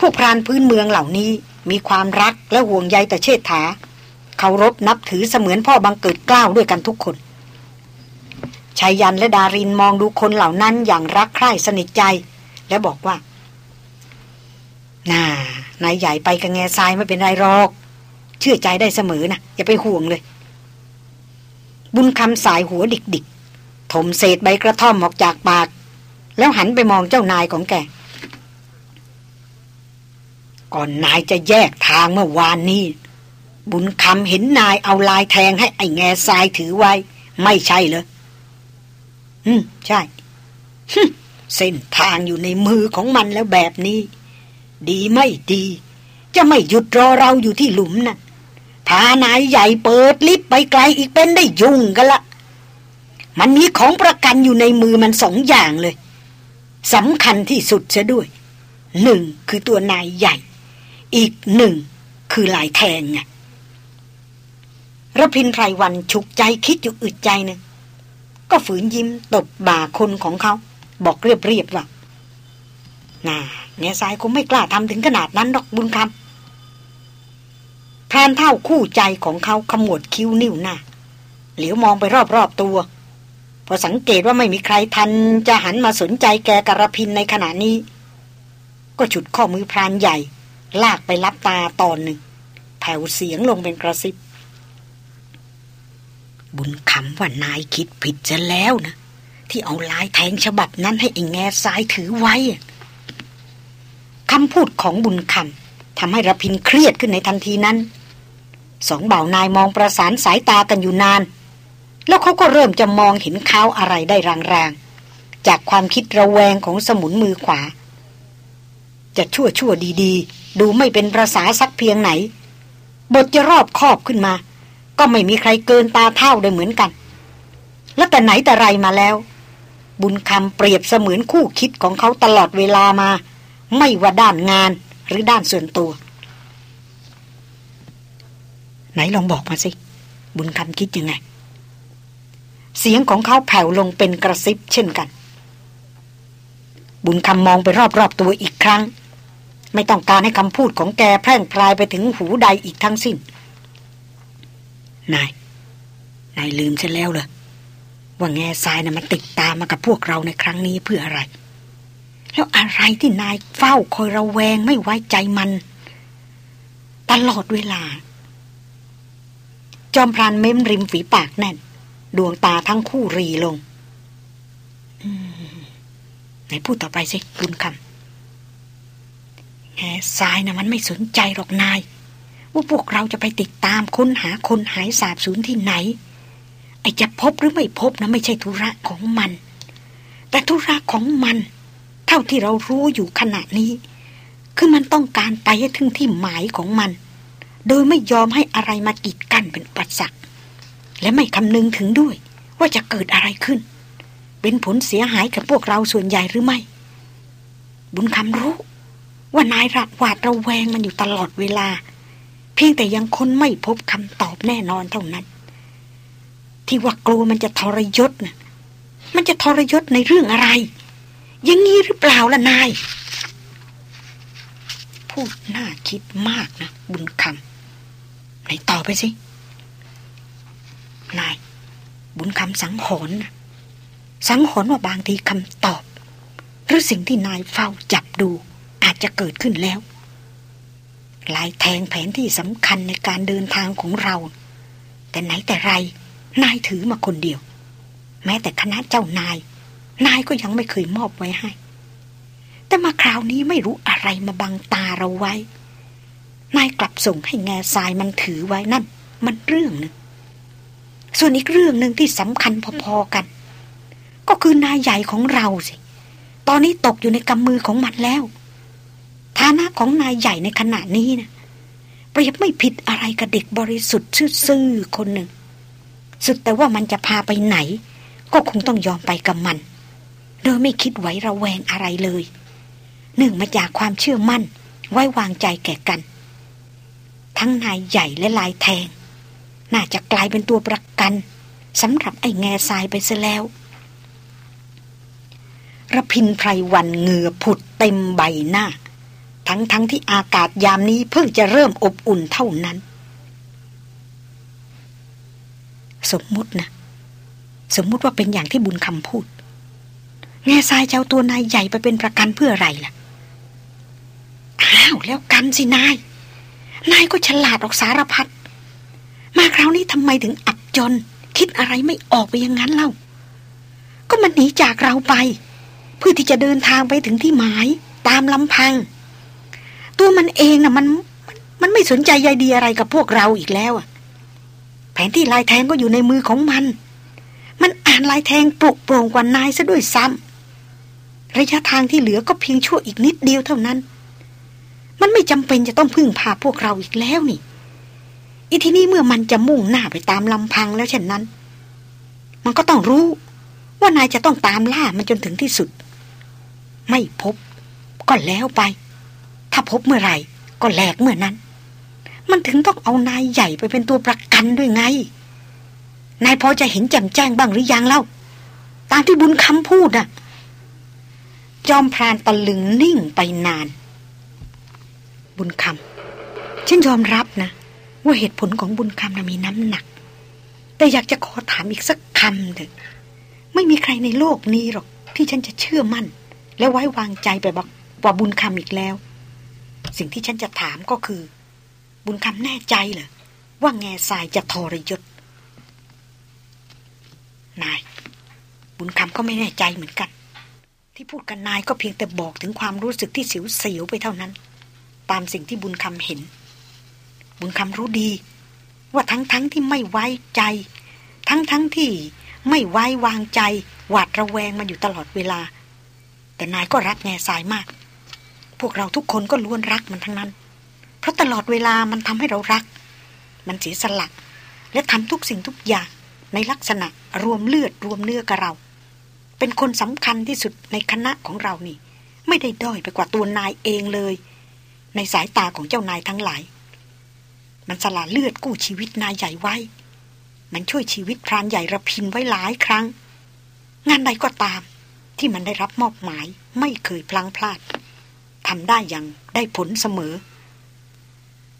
พวกพรานพื้นเมืองเหล่านี้มีความรักและห่วงใยต่อเชษฐาเคารพนับถือเสมือนพ่อบังเกิดกล้าวด้วยกันทุกคนชายยันและดารินมองดูคนเหล่านั้นอย่างรักใคร่สนิทใจ และบอกว่า น่านายใหญ่ไปกับแง่ทรายไม่เป็นไรหรอก เชื่อใจได้เสมอนะอย่าไปห่วงเลย บุญคำสายหัวดิกดิกถมเศษใบกระท่อมออกจากปาก แล้วหันไปมองเจ้านายของแก ก่อนนายจะแยกทางเมื่อวานนี้ บุญคำเห็นนายเอาลายแทงให้ไอ้แง่ทรายถือไว้ ไม่ใช่เหรอ อืม ใช่เส้นทางอยู่ในมือของมันแล้วแบบนี้ ดีไม่ดี จะไม่หยุดรอเราอยู่ที่หลุมนะ่ะพานายใหญ่เปิดลิฟต์ไปไกลอีกเป็นได้ยุ่งกันละมันมีของประกันอยู่ในมือมันสองอย่างเลยสำคัญที่สุดเสียด้วยหนึ่งคือตัวนายใหญ่ อีกหนึ่งคือลายแทงไงระพินไพรวันฉุกใจคิดอยู่อึดใจหนึ่งก็ฝืนยิ้มตบบ่าคนของเขา บอกเรียบๆว่าน่าเงี้ยสายคงไม่กล้าทำถึงขนาดนั้นดอกบุญคำพรานเท่าคู่ใจของเขาขมวดคิ้วนิ้วหน้า เหลียวมองไปรอบๆตัว พอสังเกตว่าไม่มีใครทันจะหันมาสนใจแกกระพินในขณะนี้ ก็ฉุดข้อมือพรานใหญ่ ลากไปรับตาตอนหนึ่ง แผ่วเสียงลงเป็นกระซิบ บุญคำว่านายคิดผิดจะแล้วนะ ที่เอาลายแทงฉบับนั้นให้ไอ้แง่ทรายถือไว้คำพูดของบุญคำทำให้ระพินเครียดขึ้นในทันทีนั้น สองบ่าวนายมองประสานสายตากันอยู่นาน แล้วเขาก็เริ่มจะมองเห็นเขาอะไรได้รางๆ จากความคิดระแวงของสมุนมือขวา จะชั่วชั่วดีๆ ดูไม่เป็นประษาสักเพียงไหน บทจะรอบคอบขึ้นมา ก็ไม่มีใครเกินตาเท่าได้เหมือนกัน และแต่ไหนแต่ไรมาแล้ว บุญคำเปรียบเสมือนคู่คิดของเขาตลอดเวลามา ไม่ว่าด้านงานหรือด้านส่วนตัว ไหนลองบอกมาสิ บุญคำคิดยังไง เสียงของเขาแผ่วลงเป็นกระซิบเช่นกันบุญคำมองไปรอบๆตัวอีกครั้ง ไม่ต้องการให้คำพูดของแกแพร่งพรายไปถึงหูใดอีกทั้งสิ้น นาย นายลืมฉันแล้วเหรอว่าแง่ทรายนะ่ะมันติดตามมากับพวกเราในครั้งนี้เพื่ออะไร แล้วอะไรที่นายเฝ้าคอยระแวงไม่ไว้ใจมัน ตลอดเวลา จอมพรานเม้มริมฝีปากแน่น ดวงตาทั้งคู่รีลงไหนพูดต่อไปสิคุณคำ แง่ทรายนะ่ะมันไม่สนใจหรอกนาย ว่าพวกเราจะไปติดตามค้นหาคนหายสาบสูญที่ไหน ไอจะพบหรือไม่พบนะไม่ใช่ธุระของมัน แต่ธุระของมัน เท่าที่เรารู้อยู่ขณะนี้ คือมันต้องการไปให้ถึงที่หมายของมัน โดยไม่ยอมให้อะไรมากีดกั้นเป็นปัสสักและไม่คำนึงถึงด้วย ว่าจะเกิดอะไรขึ้น เป็นผลเสียหายกับพวกเราส่วนใหญ่หรือไม่ บุญคำรู้ ว่านายระหวาดระแวงมันอยู่ตลอดเวลา เพียงแต่ยังคนไม่พบคำตอบแน่นอนเท่านั้น ที่ว่ากลัวมันจะทรยศนะ่ะมันจะทรยศในเรื่องอะไรยังงี้หรือเปล่าล่ะนาย พูดน่าคิดมากนะ บุญคำไหนต่อไปสิ นาย บุญคำสังหรณ์นสังหรณ์ว่าบางทีคำตอบ หรือสิ่งที่นายเฝ้าจับดู อาจจะเกิดขึ้นแล้ว ลายแทงแผนที่สำคัญในการเดินทางของเรา แต่ไหนแต่ไร นายถือมาคนเดียว แม้แต่คณะเจ้านาย นายก็ยังไม่เคยมอบไว้ให้ แต่มาคราวนี้ไม่รู้อะไรมาบังตาเราไว้ นายกลับส่งให้แง่ทรายมันถือไว้นั่น มันเรื่องหนึ่งส่วนอีกเรื่องหนึ่งที่สำคัญพอๆกัน ก็คือนายใหญ่ของเราสิ ตอนนี้ตกอยู่ในกำมือของมันแล้ว ฐานะของนายใหญ่ในขณะนี้นะเปรียบไม่ผิดอะไรกับเด็กบริสุทธิ์ซื่อๆคนหนึ่ง สุดแต่ว่ามันจะพาไปไหน ก็คงต้องยอมไปกับมัน โดยไม่คิดไว้ระแวงอะไรเลยหนึ่งมาจากความเชื่อมั่น ไว้วางใจแก่กัน ทั้งนายใหญ่และลายแทง น่าจะกลายเป็นตัวประกันสำหรับไอ้แง่ทรายไปซะแล้วระพินไพรวันเหงื่อผุดเต็มใบหน้า ทั้งทั้งที่อากาศยามนี้เพิ่งจะเริ่มอบอุ่นเท่านั้น สมมุตินะ สมมุติว่าเป็นอย่างที่บุญคำพูดแง่ทรายเจ้าตัวนายใหญ่ไปเป็นประกันเพื่ออะไรล่ะ อ้าวแล้วกันสินาย นายก็ฉลาดออกสารพัด มาคราวนี้ทำไมถึงอับจน คิดอะไรไม่ออกไปอย่างนั้นเล่า ก็มันหนีจากเราไป เพื่อที่จะเดินทางไปถึงที่หมาย ตามลำพัง ตัวมันเองนะ่ะมันมันไม่สนใจใยดีอะไรกับพวกเราอีกแล้วอะแผนที่ลายแทงก็อยู่ในมือของมัน มันอ่านลายแทงปลุกโปร่งกว่านายซะด้วยซ้ำระยะทางที่เหลือก็เพียงชั่วอีกนิดเดียวเท่านั้น มันไม่จำเป็นจะต้องพึ่งพาพวกเราอีกแล้วนี่ อีทีนี้เมื่อมันจะมุ่งหน้าไปตามลำพังแล้วเช่นนั้น มันก็ต้องรู้ ว่านายจะต้องตามล่ามันจนถึงที่สุด ไม่พบก็แล้วไปาพบเมื่อไหร่ ก็แหลกเมื่อนั้น มันถึงต้องเอานายใหญ่ไปเป็นตัวประกันด้วยไง นายพอจะเห็นแจ่มแจ้งบ้างหรือยังเล่า ตามที่บุญคำพูดอะจอมพรานตะลึงนิ่งไปนาน บุญคำฉันยอมรับนะ ว่าเหตุผลของบุญคำนะมีน้ำหนัก แต่อยากจะขอถามอีกสักคำเถอะไม่มีใครในโลกนี้หรอก ที่ฉันจะเชื่อมั่น และไว้วางใจไปบอกว่าบุญคำอีกแล้ว สิ่งที่ฉันจะถามก็คือ บุญคำแน่ใจเหรอ ว่าแง่ทรายจะทรยศนาย บุญคำก็ไม่แน่ใจเหมือนกัน ที่พูดกันนายก็เพียงแต่บอกถึงความรู้สึกที่เสียวๆไปเท่านั้น ตามสิ่งที่บุญคำเห็น บุญคำรู้ดี ว่าทั้งๆทที่ไม่ไว้ใจ ทั้งๆทที่ไม่ไว้วางใจ หวาดระแวงมาอยู่ตลอดเวลา แต่นายก็รักแง่สายมาก พวกเราทุกคนก็ล้วนรักมันทั้งนั้น เพราะตลอดเวลามันทำให้เรารัก มันเสียสละและทำทุกสิ่งทุกอย่างในลักษณะรวมเลือดรวมเนื้อกับเรา เป็นคนสำคัญที่สุดในคณะของเรานี่ ไม่ได้ด้อยไปกว่าตัวนายเองเลย ในสายตาของเจ้านายทั้งหลาย มันสละเลือดกู้ชีวิตนายใหญ่ไว้ มันช่วยชีวิตพรานใหญ่ระพินไว้หลายครั้ง งานใดก็ตามที่มันได้รับมอบหมายไม่เคยพลังพลาด ทำได้อย่างได้ผลเสมอ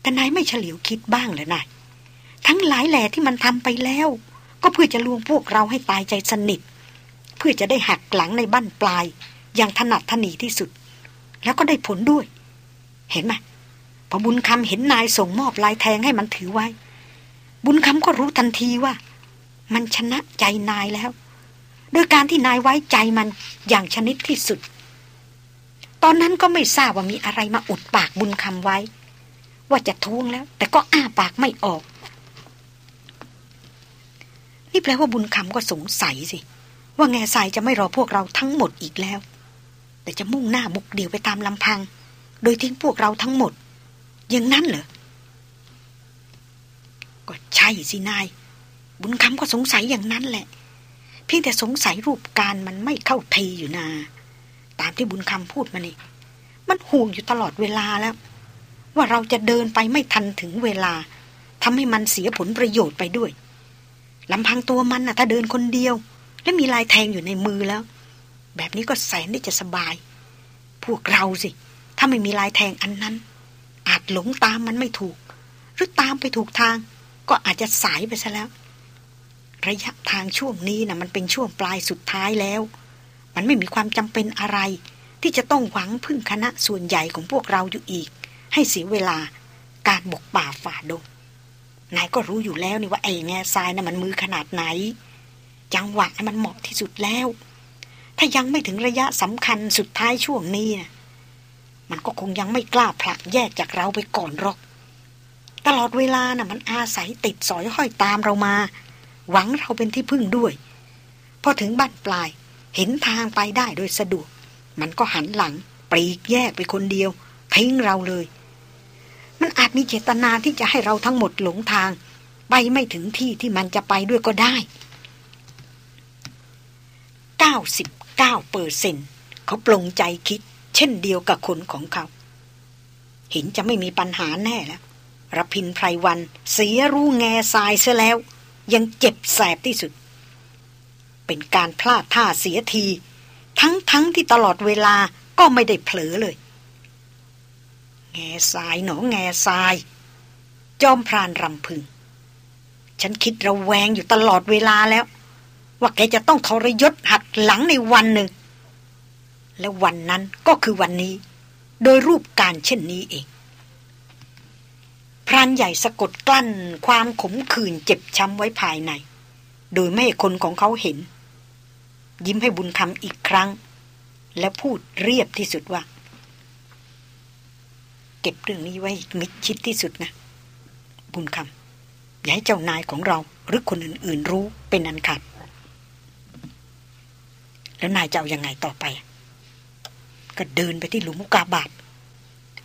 แต่นายไม่เฉลียวคิดบ้างเลยนายทั้งหลายแหล่ที่มันทำไปแล้ว ก็เพื่อจะลวงพวกเราให้ตายใจสนิท เพื่อจะได้หักหลังในบั้นปลาย อย่างถนัดถนีที่สุด แล้วก็ได้ผลด้วย เห็นไหมพอบุญคำเห็นนายส่งมอบลายแทงให้มันถือไว้ บุญคำก็รู้ทันทีว่า มันชนะใจนายแล้ว โดยการที่นายไว้ใจมันอย่างชนิดที่สุด ตอนนั้นก็ไม่ทราบว่ามีอะไรมาอุดปากบุญคำไว้ ว่าจะทวงแล้ว แต่ก็อ้าปากไม่ออก นี่แปลว่าบุญคำก็สงสัยสิ ว่าแง่ทรายจะไม่รอพวกเราทั้งหมดอีกแล้ว แต่จะมุ่งหน้าบุกเดี่ยวไปตามลำพัง โดยทิ้งพวกเราทั้งหมด อย่างนั้นเหรอ ก็ใช่สินาย บุญคำก็สงสัยอย่างนั้นแหละพียงแต่สงสัยรูปการมันไม่เข้าทีอยู่นา ตามที่บุญคำพูดมานี่ มันห่วงอยู่ตลอดเวลาแล้ว ว่าเราจะเดินไปไม่ทันถึงเวลาทำให้มันเสียผลประโยชน์ไปด้วยลำพังตัวมันนะถ้าเดินคนเดียว และมีลายแทงอยู่ในมือแล้ว แบบนี้ก็แสนที่จะสบาย พวกเราสิ ถ้าไม่มีลายแทงอันนั้น อาจหลงตามมันไม่ถูก หรือตามไปถูกทาง ก็อาจจะสายไปซะแล้ว ระยะทางช่วงนี้น่ะ มันเป็นช่วงปลายสุดท้ายแล้ว มันไม่มีความจำเป็นอะไร ที่จะต้องหวังพึ่งคณะส่วนใหญ่ของพวกเราอยู่อีก ให้เสียเวลาการบกป่าฝ่าดงนายก็รู้อยู่แล้วนี่ว่าไอ้แง่ทรายนะ่ะมันมือขนาดไหน จังหวะมันเหมาะที่สุดแล้ว ถ้ายังไม่ถึงระยะสำคัญสุดท้ายช่วงนี้นะมันก็คงยังไม่กล้าผลักแยกจากเราไปก่อนหรอก ตลอดเวลานะ่ะมันอาศัยติดสอยห้อยตามเรามา หวังเราเป็นที่พึ่งด้วย พอถึงบ้านปลาย เห็นทางไปได้โดยสะดวก มันก็หันหลัง ปรีกแยกไปคนเดียวทิ้งเราเลย มันอาจมีเจตนาที่จะให้เราทั้งหมดหลงทาง ไปไม่ถึงที่ที่มันจะไปด้วยก็ได้ 99เปอร์เซนเขาปลงใจคิด เช่นเดียวกับคนของเขา เห็นจะไม่มีปัญหาแน่แล้วรพินไพรวัน เสียรู้แง่ทรายเสียแล้ว ยังเจ็บแสบที่สุด เป็นการพลาดท่าเสียที ทั้งทั้งที่ตลอดเวลาก็ไม่ได้เผลอเลย แง่ทรายหนอแง่ทราย จอมพรานรำพึง ฉันคิดระแวงอยู่ตลอดเวลาแล้ว ว่าแกจะต้องทรยศหักหลังในวันหนึ่ง และวันนั้นก็คือวันนี้ โดยรูปการเช่นนี้เองพรานใหญ่สะกดกลั้นความขมขื่นเจ็บช้ำไว้ภายใน โดยไม่ให้คนของเขาเห็น ยิ้มให้บุญคำอีกครั้ง และพูดเรียบที่สุดว่า เก็บเรื่องนี้ไว้มิดชิดที่สุดนะ บุญคำอย่าให้เจ้านายของเราหรือคนอื่น ๆ รู้เป็นอันขาดแล้วนายจะเอายังไงต่อไป ก็เดินไปที่หลุมกาบาท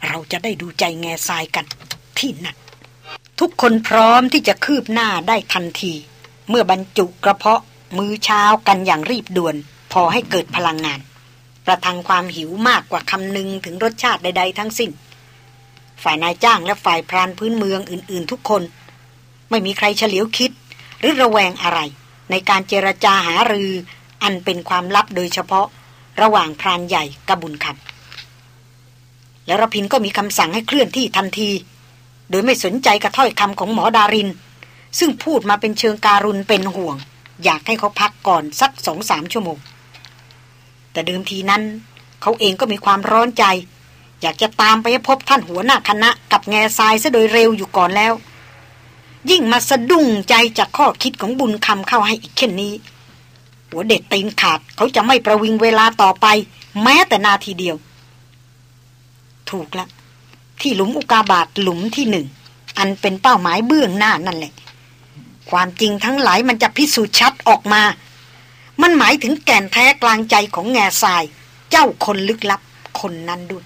เราจะได้ดูใจแง่ทรายกันที่นั่นทุกคนพร้อมที่จะคืบหน้าได้ทันที เมื่อบรรจุกระเพาะ มือเช้ากันอย่างรีบด่วน พอให้เกิดพลังงาน ประทังความหิวมากกว่าคำนึงถึงรสชาติใด ๆ ทั้งสิ้น ฝ่ายนายจ้างและฝ่ายพรานพื้นเมืองอื่น ๆ ทุกคน ไม่มีใครเฉลียวคิด หรือระแวงอะไร ในการเจรจาหารือ อันเป็นความลับโดยเฉพาะ ระหว่างพรานใหญ่กับบุญคำแล้วรพินก็มีคำสั่งให้เคลื่อนที่ทันที โดยไม่สนใจกระถ้อยคำของหมอดาริน ซึ่งพูดมาเป็นเชิงการุณเป็นห่วง อยากให้เขาพักก่อนสักสองสามชั่วโมง แต่เดิมทีนั้น เขาเองก็มีความร้อนใจ อยากจะตามไปพบท่านหัวหน้าคณะ กับแง่ทรายซะโดยเร็วอยู่ก่อนแล้ว ยิ่งมาสะดุ้งใจจากข้อคิดของบุญคำเข้าให้อีกเช่นนี้ หัวเด็ดตีนขาดเขาจะไม่ประวิงเวลาต่อไป แม้แต่นาทีเดียว ถูกละที่หลุมอุกาบาตหลุมที่หนึ่งอันเป็นเป้าหมายเบื้องหน้านั่นแหละ ความจริงทั้งหลายมันจะพิสูจน์ชัดออกมา มันหมายถึงแก่นแท้กลางใจของแง่ทราย เจ้าคนลึกลับคนนั้นด้วย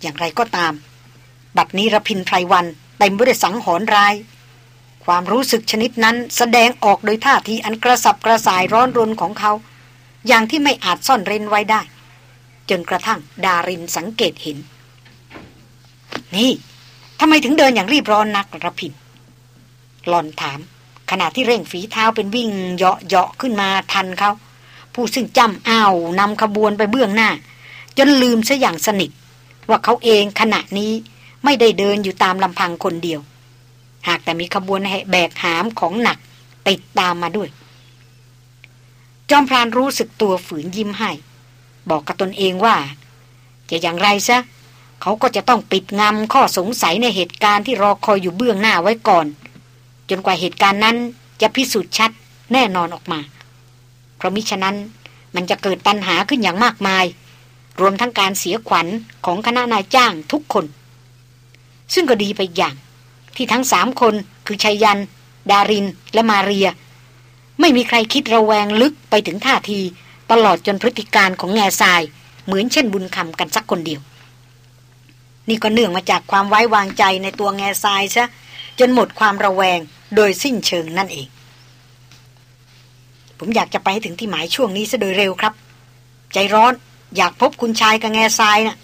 อย่างไรก็ตาม บัดนี้ระพินไพรวันเต็มไปด้วยสังหรณ์ราย ความรู้สึกชนิดนั้นแสดงออกโดยท่าทีอันกระสับกระส่ายร้อนรนของเขา อย่างที่ไม่อาจซ่อนเร้นไว้ได้ จนกระทั่งดารินสังเกตเห็น นี่ทำไมถึงเดินอย่างรีบร้อนนักระพิน หลอนถาม ขณะที่เร่งฝีเท้าเป็นวิ่งเหาะเหาะขึ้นมาทันเขาผู้ซึ่งจำอ้าวนำขบวนไปเบื้องหน้า จนลืมซะอย่างสนิท ว่าเขาเองขณะนี้ไม่ได้เดินอยู่ตามลำพังคนเดียว หากแต่มีขบวนแหแบกหามของหนักติดตามมาด้วย จอมพรานรู้สึกตัวฝืนยิ้มให้ บอกกับตนเองว่า จะอย่างไรซะเขาก็จะต้องปิดงำข้อสงสัยในเหตุการณ์ที่รอคอยอยู่เบื้องหน้าไว้ก่อน จนกว่าเหตุการณ์นั้นจะพิสูจน์ชัดแน่นอนออกมา เพราะมิฉะนั้นมันจะเกิดปัญหาขึ้นอย่างมากมาย รวมทั้งการเสียขวัญของคณะนายจ้างทุกคน ซึ่งก็ดีไปอย่างที่ทั้งสามคนคือชัยยัน ดาริน และมาเรีย ไม่มีใครคิดระแวงลึกไปถึงท่าที ตลอดจนพฤติการของแง่ทราย เหมือนเช่นบุญคำกันสักคนเดียว นี่ก็เนื่องมาจากความไว้วางใจในตัวแง่ทรายซะจนหมดความระแวง โดยสิ้นเชิงนั่นเอง ผมอยากจะไปถึงที่หมายช่วงนี้ซะโดยเร็วครับ ใจร้อนอยากพบคุณชายกับแง่ทรายนะ่ะ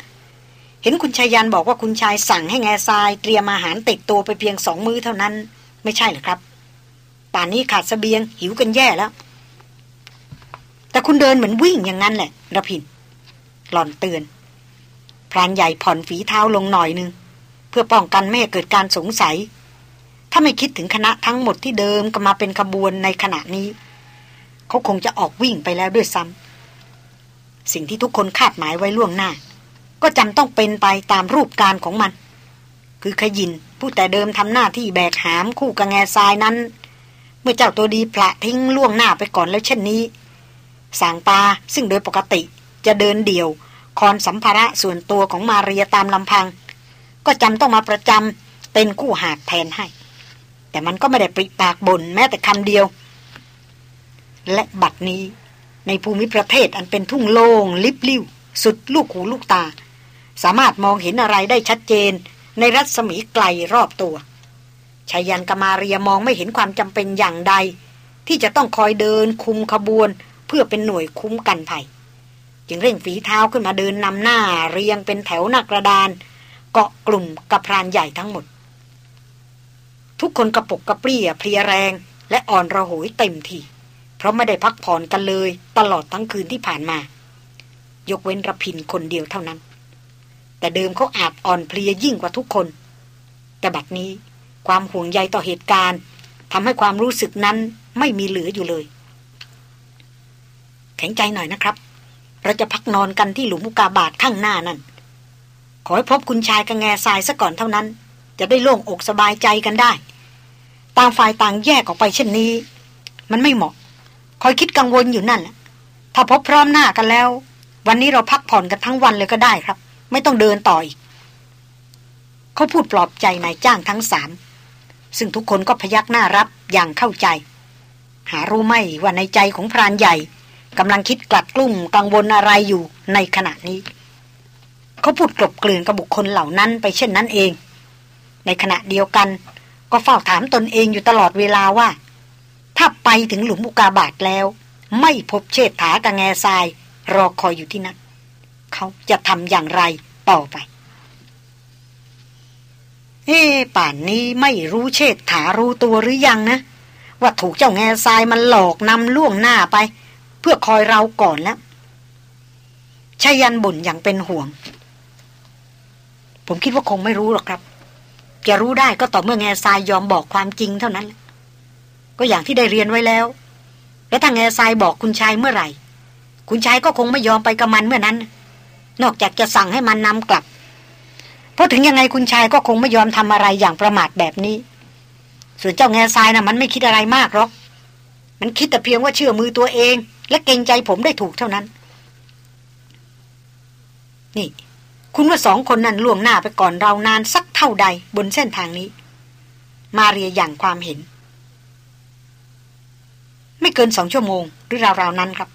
เห็นคุณชายยันบอกว่าคุณชายสั่งให้แง่ทรายเตรียมอาหารติดตัวไปเพียงสองมื้อเท่านั้น ไม่ใช่หรือครับ ป่านนี้ขาดสเสบียงหิวกันแย่แล้ว แต่คุณเดินเหมือนวิ่งอย่างนั้นแหละระพินหล่อนเตือนพรานใหญ่ผ่อนฝีเท้าลงหน่อยนึง เพื่อป้องกันไม่ให้เกิดการสงสัย ถ้าไม่คิดถึงคณะทั้งหมดที่เดิมก็มาเป็นขบวนในขณะนี้ เขาคงจะออกวิ่งไปแล้วด้วยซ้ำสิ่งที่ทุกคนคาดหมายไว้ล่วงหน้า ก็จำต้องเป็นไปตามรูปการของมัน คือขยินผู้แต่เดิมทำหน้าที่แบกหามคู่กับแง่ทรายนั้น เมื่อเจ้าตัวดีพละทิ้งล่วงหน้าไปก่อนแล้วเช่นนี้สางปาซึ่งโดยปกติจะเดินเดี่ยว คอนสัมภาระส่วนตัวของมาเรียตามลำพัง ก็จำต้องมาประจำเป็นคู่หากแทนให้ แต่มันก็ไม่ได้ปริปากบนแม้แต่คำเดียว และบัดนี้ในภูมิประเทศอันเป็นทุ่งโลง่งลิบลิ่วสุดลูกหูลูกตา สามารถมองเห็นอะไรได้ชัดเจน ในรัศมีไกลรอบตัวชายันกมาเรียมองไม่เห็นความจำเป็นอย่างใด ที่จะต้องคอยเดินคุมขบวน เพื่อเป็นหน่วยคุ้มกันภัยจึงเร่งฝีเท้าขึ้นมาเดินนำหน้าเรียงเป็นแถวหนักกระดาน เกาะกลุ่มกับพรานใหญ่ทั้งหมด ทุกคนกระปกกระเปรี้ยเพลียแรง และอ่อนระหยเต็มทีเพราะไม่ได้พักผ่อนกันเลย ตลอดทั้งคืนที่ผ่านมา ยกเว้นระพินคนเดียวเท่านั้น แต่เดิมเขาอาจอ่อนเพลียยิ่งกว่าทุกคน แต่บัดนี้ความห่วงใยต่อเหตุการณ์ทำให้ความรู้สึกนั้นไม่มีเหลืออยู่เลย แข็งใจหน่อยนะครับ เราจะพักนอนกันที่หลุมมุกาบาทข้างหน้านั่นขอให้พบคุณชายกับแงทรายซะก่อนเท่านั้น จะได้โล่งอกสบายใจกันได้ ต่างฝ่ายต่างแยกออกไปเช่นนี้ มันไม่เหมาะ คอยคิดกังวลอยู่นั่นแหละถ้าพบพร้อมหน้ากันแล้ว วันนี้เราพักผ่อนกันทั้งวันเลยก็ได้ครับ ไม่ต้องเดินต่ออีกเขาพูดปลอบใจนายจ้างทั้งสามซึ่งทุกคนก็พยักหน้ารับอย่างเข้าใจ หารู้ไหมว่าในใจของพรานใหญ่กำลังคิดกลัดกลุ้มกังวลอะไรอยู่ในขณะนี้ เขาพูดกลบเกลื่อนกับบุคคลเหล่านั้นไปเช่นนั้นเอง ในขณะเดียวกัน ก็เฝ้าถามตนเองอยู่ตลอดเวลาว่า ถ้าไปถึงหลุมอุกาบาตแล้ว ไม่พบเชษฐากับแงทราย รอคอยอยู่ที่นั่นเขาจะทำอย่างไรต่อไป เอ๊ป่านนี้ไม่รู้เชษฐารู้ตัวหรือยังนะ ว่าถูกเจ้าแง่ทรายมันหลอกนำล่วงหน้าไป เพื่อคอยเราก่อนแล้วชายันบ่นอย่างเป็นห่วง ผมคิดว่าคงไม่รู้หรอกครับ จะรู้ได้ก็ต่อเมื่อแง่ทรายยอมบอกความจริงเท่านั้น ก็อย่างที่ได้เรียนไว้แล้ว แล้วถ้าแง่ทรายบอกคุณชายเมื่อไหร่ คุณชายก็คงไม่ยอมไปกับมันเมื่อนั้น นอกจากจะสั่งให้มันนำกลับ เพราะถึงยังไงคุณชายก็คงไม่ยอมทำอะไรอย่างประมาทแบบนี้ ส่วนเจ้าแง่ทรายนะ่ะมันไม่คิดอะไรมากหรอก มันคิดแต่เพียงว่าเชื่อมือตัวเอง และเกรงใจผมได้ถูกเท่านั้น นี่ คุณว่าสองคนนั้นล่วงหน้าไปก่อนเรานานสัก เท่าใดบนเส้นทางนี้ มาเรียอย่างความเห็น ไม่เกินสองชั่วโมงหรือราวๆนั้นครับ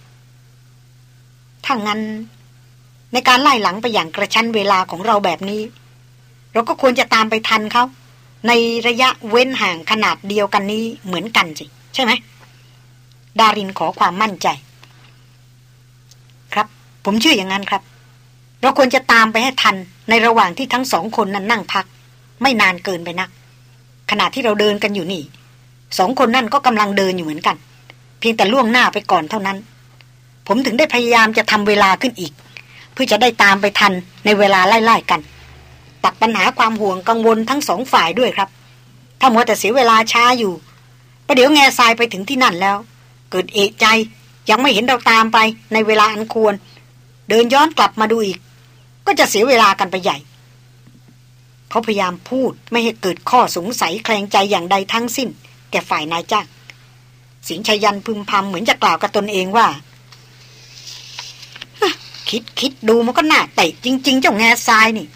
ถ้างั้น ในการไล่หลังไปอย่างกระชั้นเวลาของเราแบบนี้ เราก็ควรจะตามไปทันเขาในระยะเว้นห่างขนาดเดียวกันนี้เหมือนกันสิใช่ไหมดารินขอความมั่นใจ ครับ ผมเชื่ออย่างนั้นครับ เราควรจะตามไปให้ทันในระหว่างที่ทั้งสองคนนั้นนั่งพัก ไม่นานเกินไปนัก ขณะที่เราเดินกันอยู่นี่ สองคนนั่นก็กำลังเดินอยู่เหมือนกัน เพียงแต่ล่วงหน้าไปก่อนเท่านั้น ผมถึงได้พยายามจะทำเวลาขึ้นอีก เพื่อจะได้ตามไปทันในเวลาไล่ๆกัน ตัดปัญหาความห่วงกังวลทั้งสองฝ่ายด้วยครับ ถ้ามัวแต่เสียเวลาช้าอยู่ประเดี๋ยวแง่ทรายไปถึงที่นั่นแล้ว เกิดเอกใจยังไม่เห็นเราตามไปในเวลาอันควร เดินย้อนกลับมาดูอีก ก็จะเสียเวลากันไปใหญ่ เขาพยายามพูดไม่ให้เกิดข้อสงสัยแคลงใจอย่างใดทั้งสิ้น แก่ฝ่ายนายจ้างสิงชัยยันพึมพำเหมือนจะกล่าวกับตนเองว่า คิดคิดดูมันก็น่าเตะจริง ๆ เจ้าแง่ทรายนี่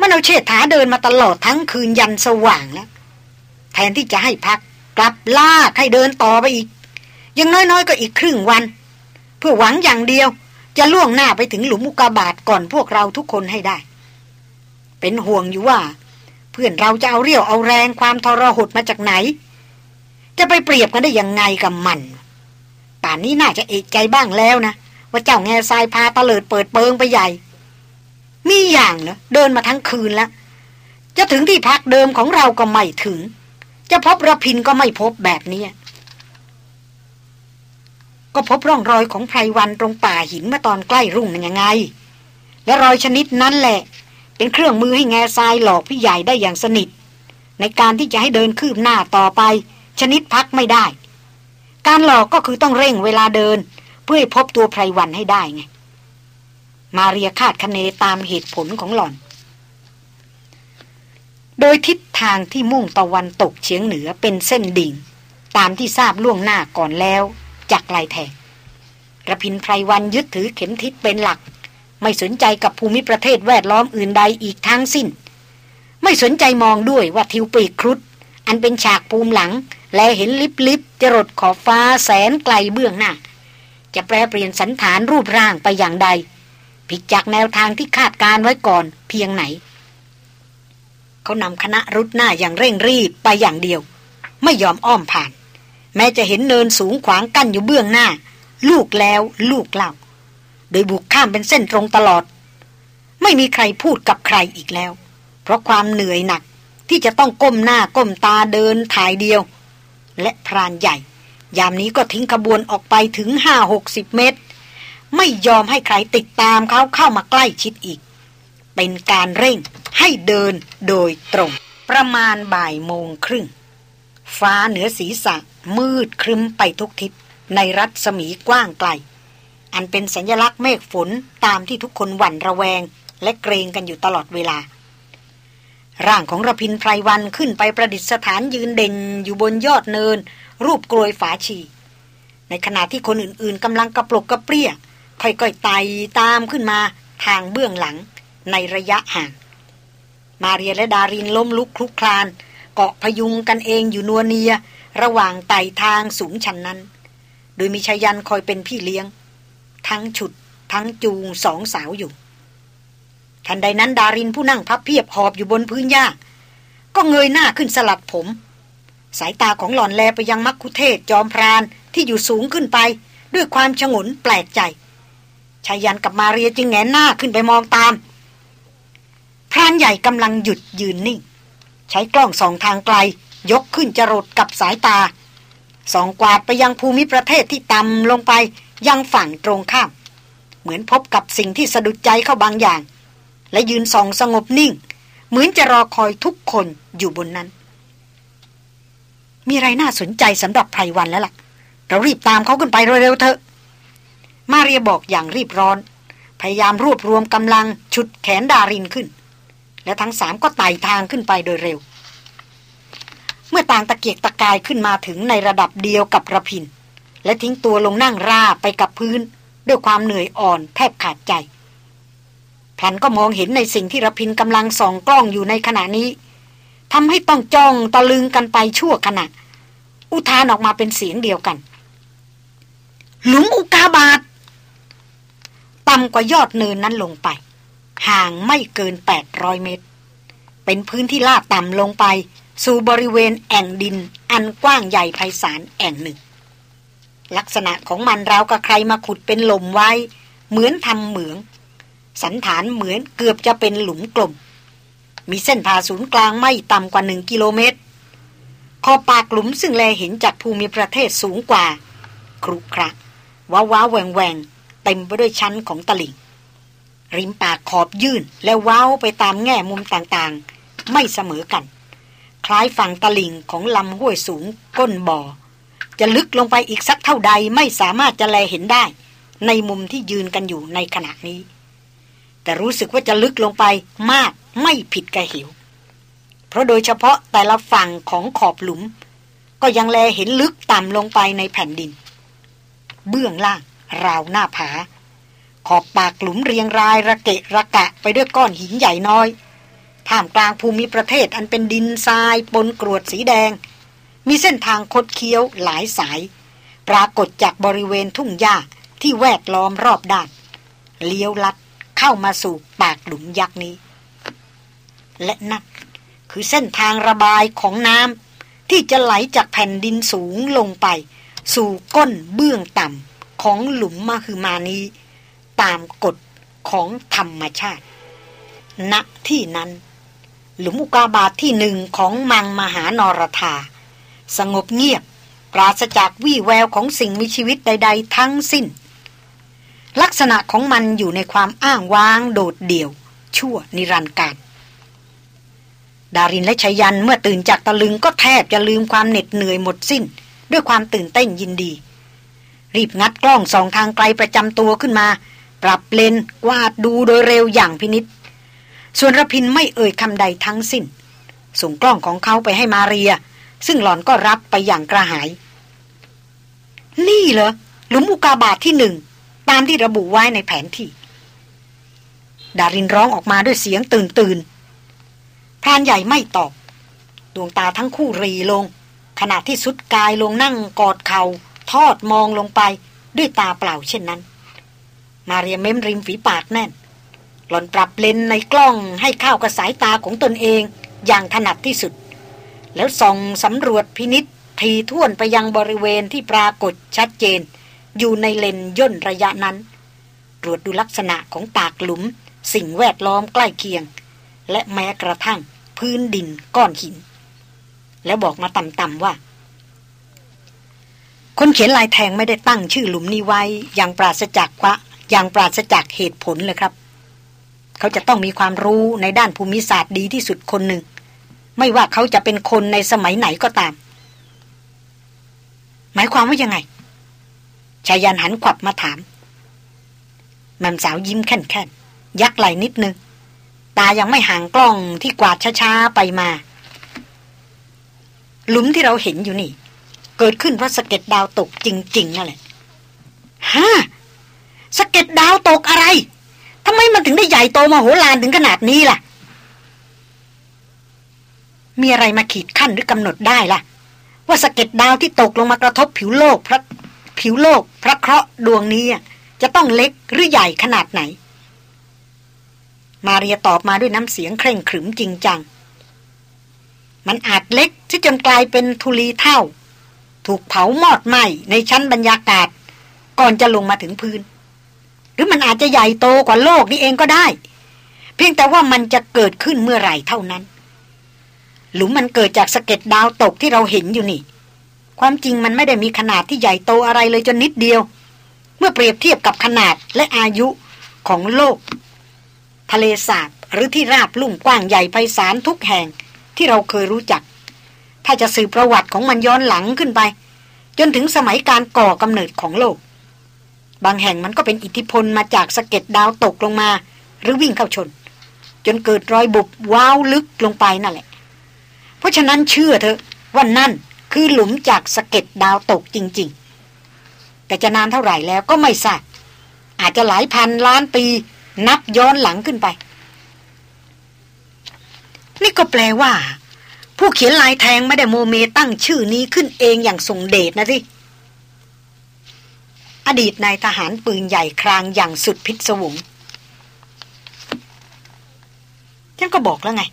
มันเอาเชิดถาเดินมาตลอดทั้งคืนยันสว่างแล้ว แทนที่จะให้พัก กลับลากให้เดินต่อไปอีก ยังน้อยๆ ก็อีกครึ่งวัน เพื่อหวังอย่างเดียว จะล่วงหน้าไปถึงหลุมมุกาบาทก่อนพวกเราทุกคนให้ได้ เป็นห่วงอยู่ว่า เพื่อนเราจะเอาเรี่ยวเอาแรงความทรหดมาจากไหน จะไปเปรียบกันได้ยังไงกับมัน ป่านนี้น่าจะเอกใจบ้างแล้วนะ ว่าเจ้าแง่ทรายพาตะเลิดเปิดเปิงไปใหญ่ มีอย่างเนะเดินมาทั้งคืนแล้ว จะถึงที่พักเดิมของเราก็ไม่ถึง จะพบระพินก็ไม่พบแบบนี้ก็พบร่องรอยของไพรวันตรงป่าหินเมื่อตอนใกล้รุ่งนั่นยังไง และรอยชนิดนั้นแหละ เป็นเครื่องมือให้แง่ทรายหลอกพี่ใหญ่ได้อย่างสนิท ในการที่จะให้เดินคืบหน้าต่อไป ชนิดพักไม่ได้ การหลอกก็คือต้องเร่งเวลาเดิน เพื่อให้พบตัวไพรวันให้ได้ไง มาเรียคาดคะเนตามเหตุผลของหล่อน โดยทิศทางที่มุ่งตะวันตกเฉียงเหนือเป็นเส้นดิ่ง ตามที่ทราบล่วงหน้าก่อนแล้ว จากลายแทงระพินไพรวันยึดถือเข็มทิศเป็นหลัก ไม่สนใจกับภูมิประเทศแวดล้อมอื่นใดอีกทั้งสิ้น ไม่สนใจมองด้วยว่าทิวปีกครุฑอันเป็นฉากภูมิหลัง และเห็นลิบลิบจรดขอบฟ้าแสนไกลเบื้องหน้า จะแปลเปลี่ยนสันฐานรูปร่างไปอย่างใด ผิดจากแนวทางที่คาดการไว้ก่อนเพียงไหน เขานำคณะรุดหน้าอย่างเร่งรีบไปอย่างเดียว ไม่ยอมอ้อมผ่าน แม้จะเห็นเนินสูงขวางกั้นอยู่เบื้องหน้า ลูกแล้วลูกเล่า โดยบุกข้ามเป็นเส้นตรงตลอด ไม่มีใครพูดกับใครอีกแล้ว เพราะความเหนื่อยหนักที่จะต้องก้มหน้าก้มตาเดินถ่ายเดียว และพรานใหญ่ ยามนี้ก็ทิ้งขบวนออกไปถึงห้าหกสิบเมตร ไม่ยอมให้ใครติดตามเขาเข้ามาใกล้ชิดอีก เป็นการเร่งให้เดินโดยตรง ประมาณบ่ายโมงครึ่ง ฟ้าเหนือศีรษะมืดครึ้มไปทุกทิศในรัศมีกว้างไกล อันเป็นสัญลักษณ์เมฆฝนตามที่ทุกคนหวั่นระแวง และเกรงกันอยู่ตลอดเวลา ร่างของระพินไพรวันขึ้นไปประดิษฐานยืนเด่นอยู่บนยอดเนิน รูปกลวยฝาชีในขณะที่คนอื่นๆกำลังกระปลกกระเปรี้ยค่อยๆไต่ตามขึ้นมาทางเบื้องหลังในระยะห่าง มาเรียและดารินล้มลุกคลุกคลาน เกาะพยุงกันเองอยู่นัวเนีย ระหว่างไต่ทางสูงชันนั้น โดยมีชายันคอยเป็นพี่เลี้ยง ทั้งฉุด ทั้งจูงสองสาวอยู่ ทันใดนั้นดารินผู้นั่งพับเพียบหอบอยู่บนพื้นหญ้าก็เงยหน้าขึ้นสลัดผม สายตาของหล่อนแลไปยังมักคุเทศจอมพรานที่อยู่สูงขึ้นไป ด้วยความฉงนแปลกใจชายันกับมาเรียจึงแงนหน้าขึ้นไปมองตาม พรานใหญ่กำลังหยุดยืนนิ่ง ใช้กล้องสองทางไกล ยกขึ้นจรดกับสายตาส่องกวาดไปยังภูมิประเทศที่ต่ำลงไป ยังฝั่งตรงข้าม เหมือนพบกับสิ่งที่สะดุดใจเข้าบางอย่าง และยืนส่องสงบนิ่ง เหมือนจะรอคอยทุกคนอยู่บนนั้น มีอะไรน่าสนใจสำหรับไพรวันแล้วล่ะ เรารีบตามเขาขึ้นไปเร็วๆเถอะ มาเรียบอกอย่างรีบร้อน พยายามรวบรวมกำลังชุดแขนดารินขึ้น และทั้งสามก็ไต่ทางขึ้นไปโดยเร็ว เมื่อต่างตะเกียกตะกายขึ้นมาถึงในระดับเดียวกับระพิน และทิ้งตัวลงนั่งราไปกับพื้น ด้วยความเหนื่อยอ่อนแทบขาดใจพลันก็มองเห็นในสิ่งที่ระพินกำลังส่องกล้องอยู่ในขณะนี้ทำให้ต้องจ้องตะลึงกันไปชั่วขณะ อุทานออกมาเป็นเสียงเดียวกัน หลุมอุกาบาตต่ำกว่ายอดเนินนั้นลงไป ห่างไม่เกินแปดร้อยเมตร เป็นพื้นที่ลาดต่ำลงไป สู่บริเวณแอ่งดิน อันกว้างใหญ่ไพศาลแอ่งหนึ่ง ลักษณะของมันราวกับใครมาขุดเป็นหล่มไว้ เหมือนทำเหมือง สันฐานเหมือนเกือบจะเป็นหลุมกลม มีเส้นผ่าศูนย์กลางไม่ต่ำกว่าหนึ่งกิโลเมตรขอปากหลุมซึ่งแลเห็นจากภูมิประเทศสูงกว่า ครุคระว้าว้าแหวงแหวงเต็มไปด้วยชั้นของตลิ่ง ริมปากขอบยื่นและว้าวไปตามแง่มุมต่างๆ ไม่เสมอกัน คล้ายฝั่งตลิ่งของลำห้วยสูงก้นบ่อ จะลึกลงไปอีกสักเท่าใดไม่สามารถจะแลเห็นได้ ในมุมที่ยืนกันอยู่ในขณะนี้ แต่รู้สึกว่าจะลึกลงไปมากไม่ผิดกระหิว เพราะโดยเฉพาะแต่ละฝั่งของขอบหลุม ก็ยังแลเห็นลึกต่ำลงไปในแผ่นดิน เบื้องล่าง ราวหน้าผา ขอบปากหลุมเรียงรายระเกะระกะไปด้วยก้อนหินใหญ่น้อยท่ามกลางภูมิประเทศอันเป็นดินทรายปนกรวดสีแดง มีเส้นทางคดเคี้ยวหลายสาย ปรากฏจากบริเวณทุ่งหญ้าที่แวดล้อมรอบด้าน เลี้ยวลัดเข้ามาสู่ปากหลุมยักษ์นี้ และนั่นคือเส้นทางระบายของน้ำที่จะไหลจากแผ่นดินสูงลงไป สู่ก้นเบื้องต่ำของหลุมมาคือมานี้ ตามกฎของธรรมชาติ ณที่นั้น หลุมอุกาบาทที่หนึ่งของมังมหานรธา สงบเงียบ ปราศจากวี่แววของสิ่งมีชีวิตใด ๆ ทั้งสิ้น ลักษณะของมันอยู่ในความอ้างว้างโดดเดี่ยว ชั่วนิรันดร์การดารินและชยันเมื่อตื่นจากตะลึงก็แทบจะลืมความเหน็ดเหนื่อยหมดสิ้น ด้วยความตื่นเต้นยินดี รีบงัดกล้องสองทางไกลประจำตัวขึ้นมา ปรับเลนกวาดดูโดยเร็วอย่างพินิษส่วนระพินไม่เอ่ยคำใดทั้งสิ้น ส่งกล้องของเขาไปให้มาเรีย ซึ่งหลอนก็รับไปอย่างกระหาย นี่เหรอหลุมอุกาบาทที่หนึ่ง ตามที่ระบุไว้ในแผนที่ ดารินร้องออกมาด้วยเสียงตื่นตื่นพรานใหญ่ไม่ตอบ ดวงตาทั้งคู่รีลง ขณะที่สุดกายลงนั่งกอดเขา่าทอดมองลงไปด้วยตาเปล่าเช่นนั้น มาเรียเม้มริมฝีปากแน่น หล่อนปรับเลนในกล้องให้เข้ากับสายตาของตนเองอย่างถนัดที่สุด แล้วส่องสำรวจพินิษทีท่วนไปยังบริเวณที่ปรากฏชัดเจน อยู่ในเลนย่นระยะนั้น ตรวจดูลักษณะของปากหลุม สิ่งแวดล้อมใกล้เคียง และแม้กระทั่งพื้นดินก้อนหิน แล้วบอกมาต่ำๆว่า คนเขียนลายแทงไม่ได้ตั้งชื่อหลุมนี้ไว้อย่างปราศจากวะอย่างปราศจากเหตุผลเลยครับ เขาจะต้องมีความรู้ในด้านภูมิศาสตร์ดีที่สุดคนหนึ่ง ไม่ว่าเขาจะเป็นคนในสมัยไหนก็ตาม หมายความว่ายังไงชายันหันขวับมาถามแม่สาวยิ้มแค่นๆยักไหลนิดนึง ตายังไม่ห่างกล้องที่กวาดช้าๆไปมา หลุมที่เราเห็นอยู่นี่ เกิดขึ้นเพราะสะเก็ดดาวตกจริงๆนั่นแหละฮะสะเก็ดดาวตกอะไรทำไมมันถึงได้ใหญ่โตมาโหฬารถึงขนาดนี้ล่ะ มีอะไรมาขีดขั้นหรือกำหนดได้ล่ะ ว่าสะเก็ดดาวที่ตกลงมากระทบผิวโลกพระผิวโลก พระเคราะห์ดวงนี้จะต้องเล็กหรือใหญ่ขนาดไหน มาเรียตอบมาด้วยน้ำเสียงเคร่งขรึมจริงจัง มันอาจเล็กที่จนกลายเป็นทุลีเท่า ถูกเผามอดไหม้ในชั้นบรรยากาศ ก่อนจะลงมาถึงพื้น หรือมันอาจจะใหญ่โตกว่าโลกนี้เองก็ได้ เพียงแต่ว่ามันจะเกิดขึ้นเมื่อไหร่เท่านั้น หลุมมันเกิดจากสะเก็ดดาวตกที่เราเห็นอยู่นี่ ความจริงมันไม่ได้มีขนาดที่ใหญ่โตอะไรเลยจนนิดเดียว เมื่อเปรียบเทียบกับขนาดและอายุของโลก ทะเลสาบหรือที่ราบลุ่มกว้างใหญ่ไพศาลทุกแห่งที่เราเคยรู้จัก ถ้าจะสืบประวัติของมันย้อนหลังขึ้นไป จนถึงสมัยการก่อกำเนิดของโลก บางแห่งมันก็เป็นอิทธิพลมาจากสะเก็ดดาวตกลงมา หรือวิ่งเข้าชน จนเกิดรอยบุบว้าวลึกลงไปนั่นแหละ เพราะฉะนั้นเชื่อเถอะว่านั่นคือหลุมจากสะเก็ดดาวตกจริง ๆ แต่จะนานเท่าไหร่แล้วก็ไม่ทราบอาจจะหลายพันล้านปีนับย้อนหลังขึ้นไป นี่ก็แปลว่า ผู้เขียนลายแทงไม่ได้โมเมตั้งชื่อนี้ขึ้นเองอย่างทรงเดชนะสิอดีตนายทหารปืนใหญ่ครางอย่างสุดพิศวงฉันก็บอกแล้วไง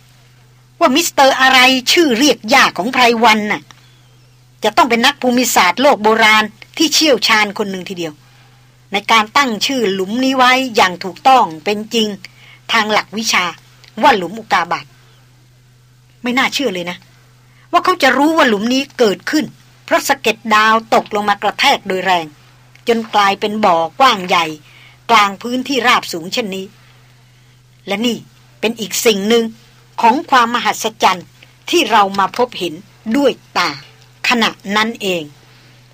ว่ามิสเตอร์อะไรชื่อเรียกยากของไพรวันน่ะ จะต้องเป็นนักภูมิศาสตร์โลกโบราณที่เชี่ยวชาญคนหนึ่งทีเดียว ในการตั้งชื่อหลุมนี้ไว้อย่างถูกต้องเป็นจริง ทางหลักวิชาว่าหลุมอุกาบาตไม่น่าเชื่อเลยนะ ว่าเขาจะรู้ว่าหลุมนี้เกิดขึ้น เพราะสะเก็ดดาวตกลงมากระแทกโดยแรง จนกลายเป็นบ่อกว้างใหญ่ กลางพื้นที่ราบสูงเช่นนี้ และนี่เป็นอีกสิ่งหนึ่ง ของความมหัศจรรย์ที่เรามาพบเห็นด้วยตา ขณะนั้นเอง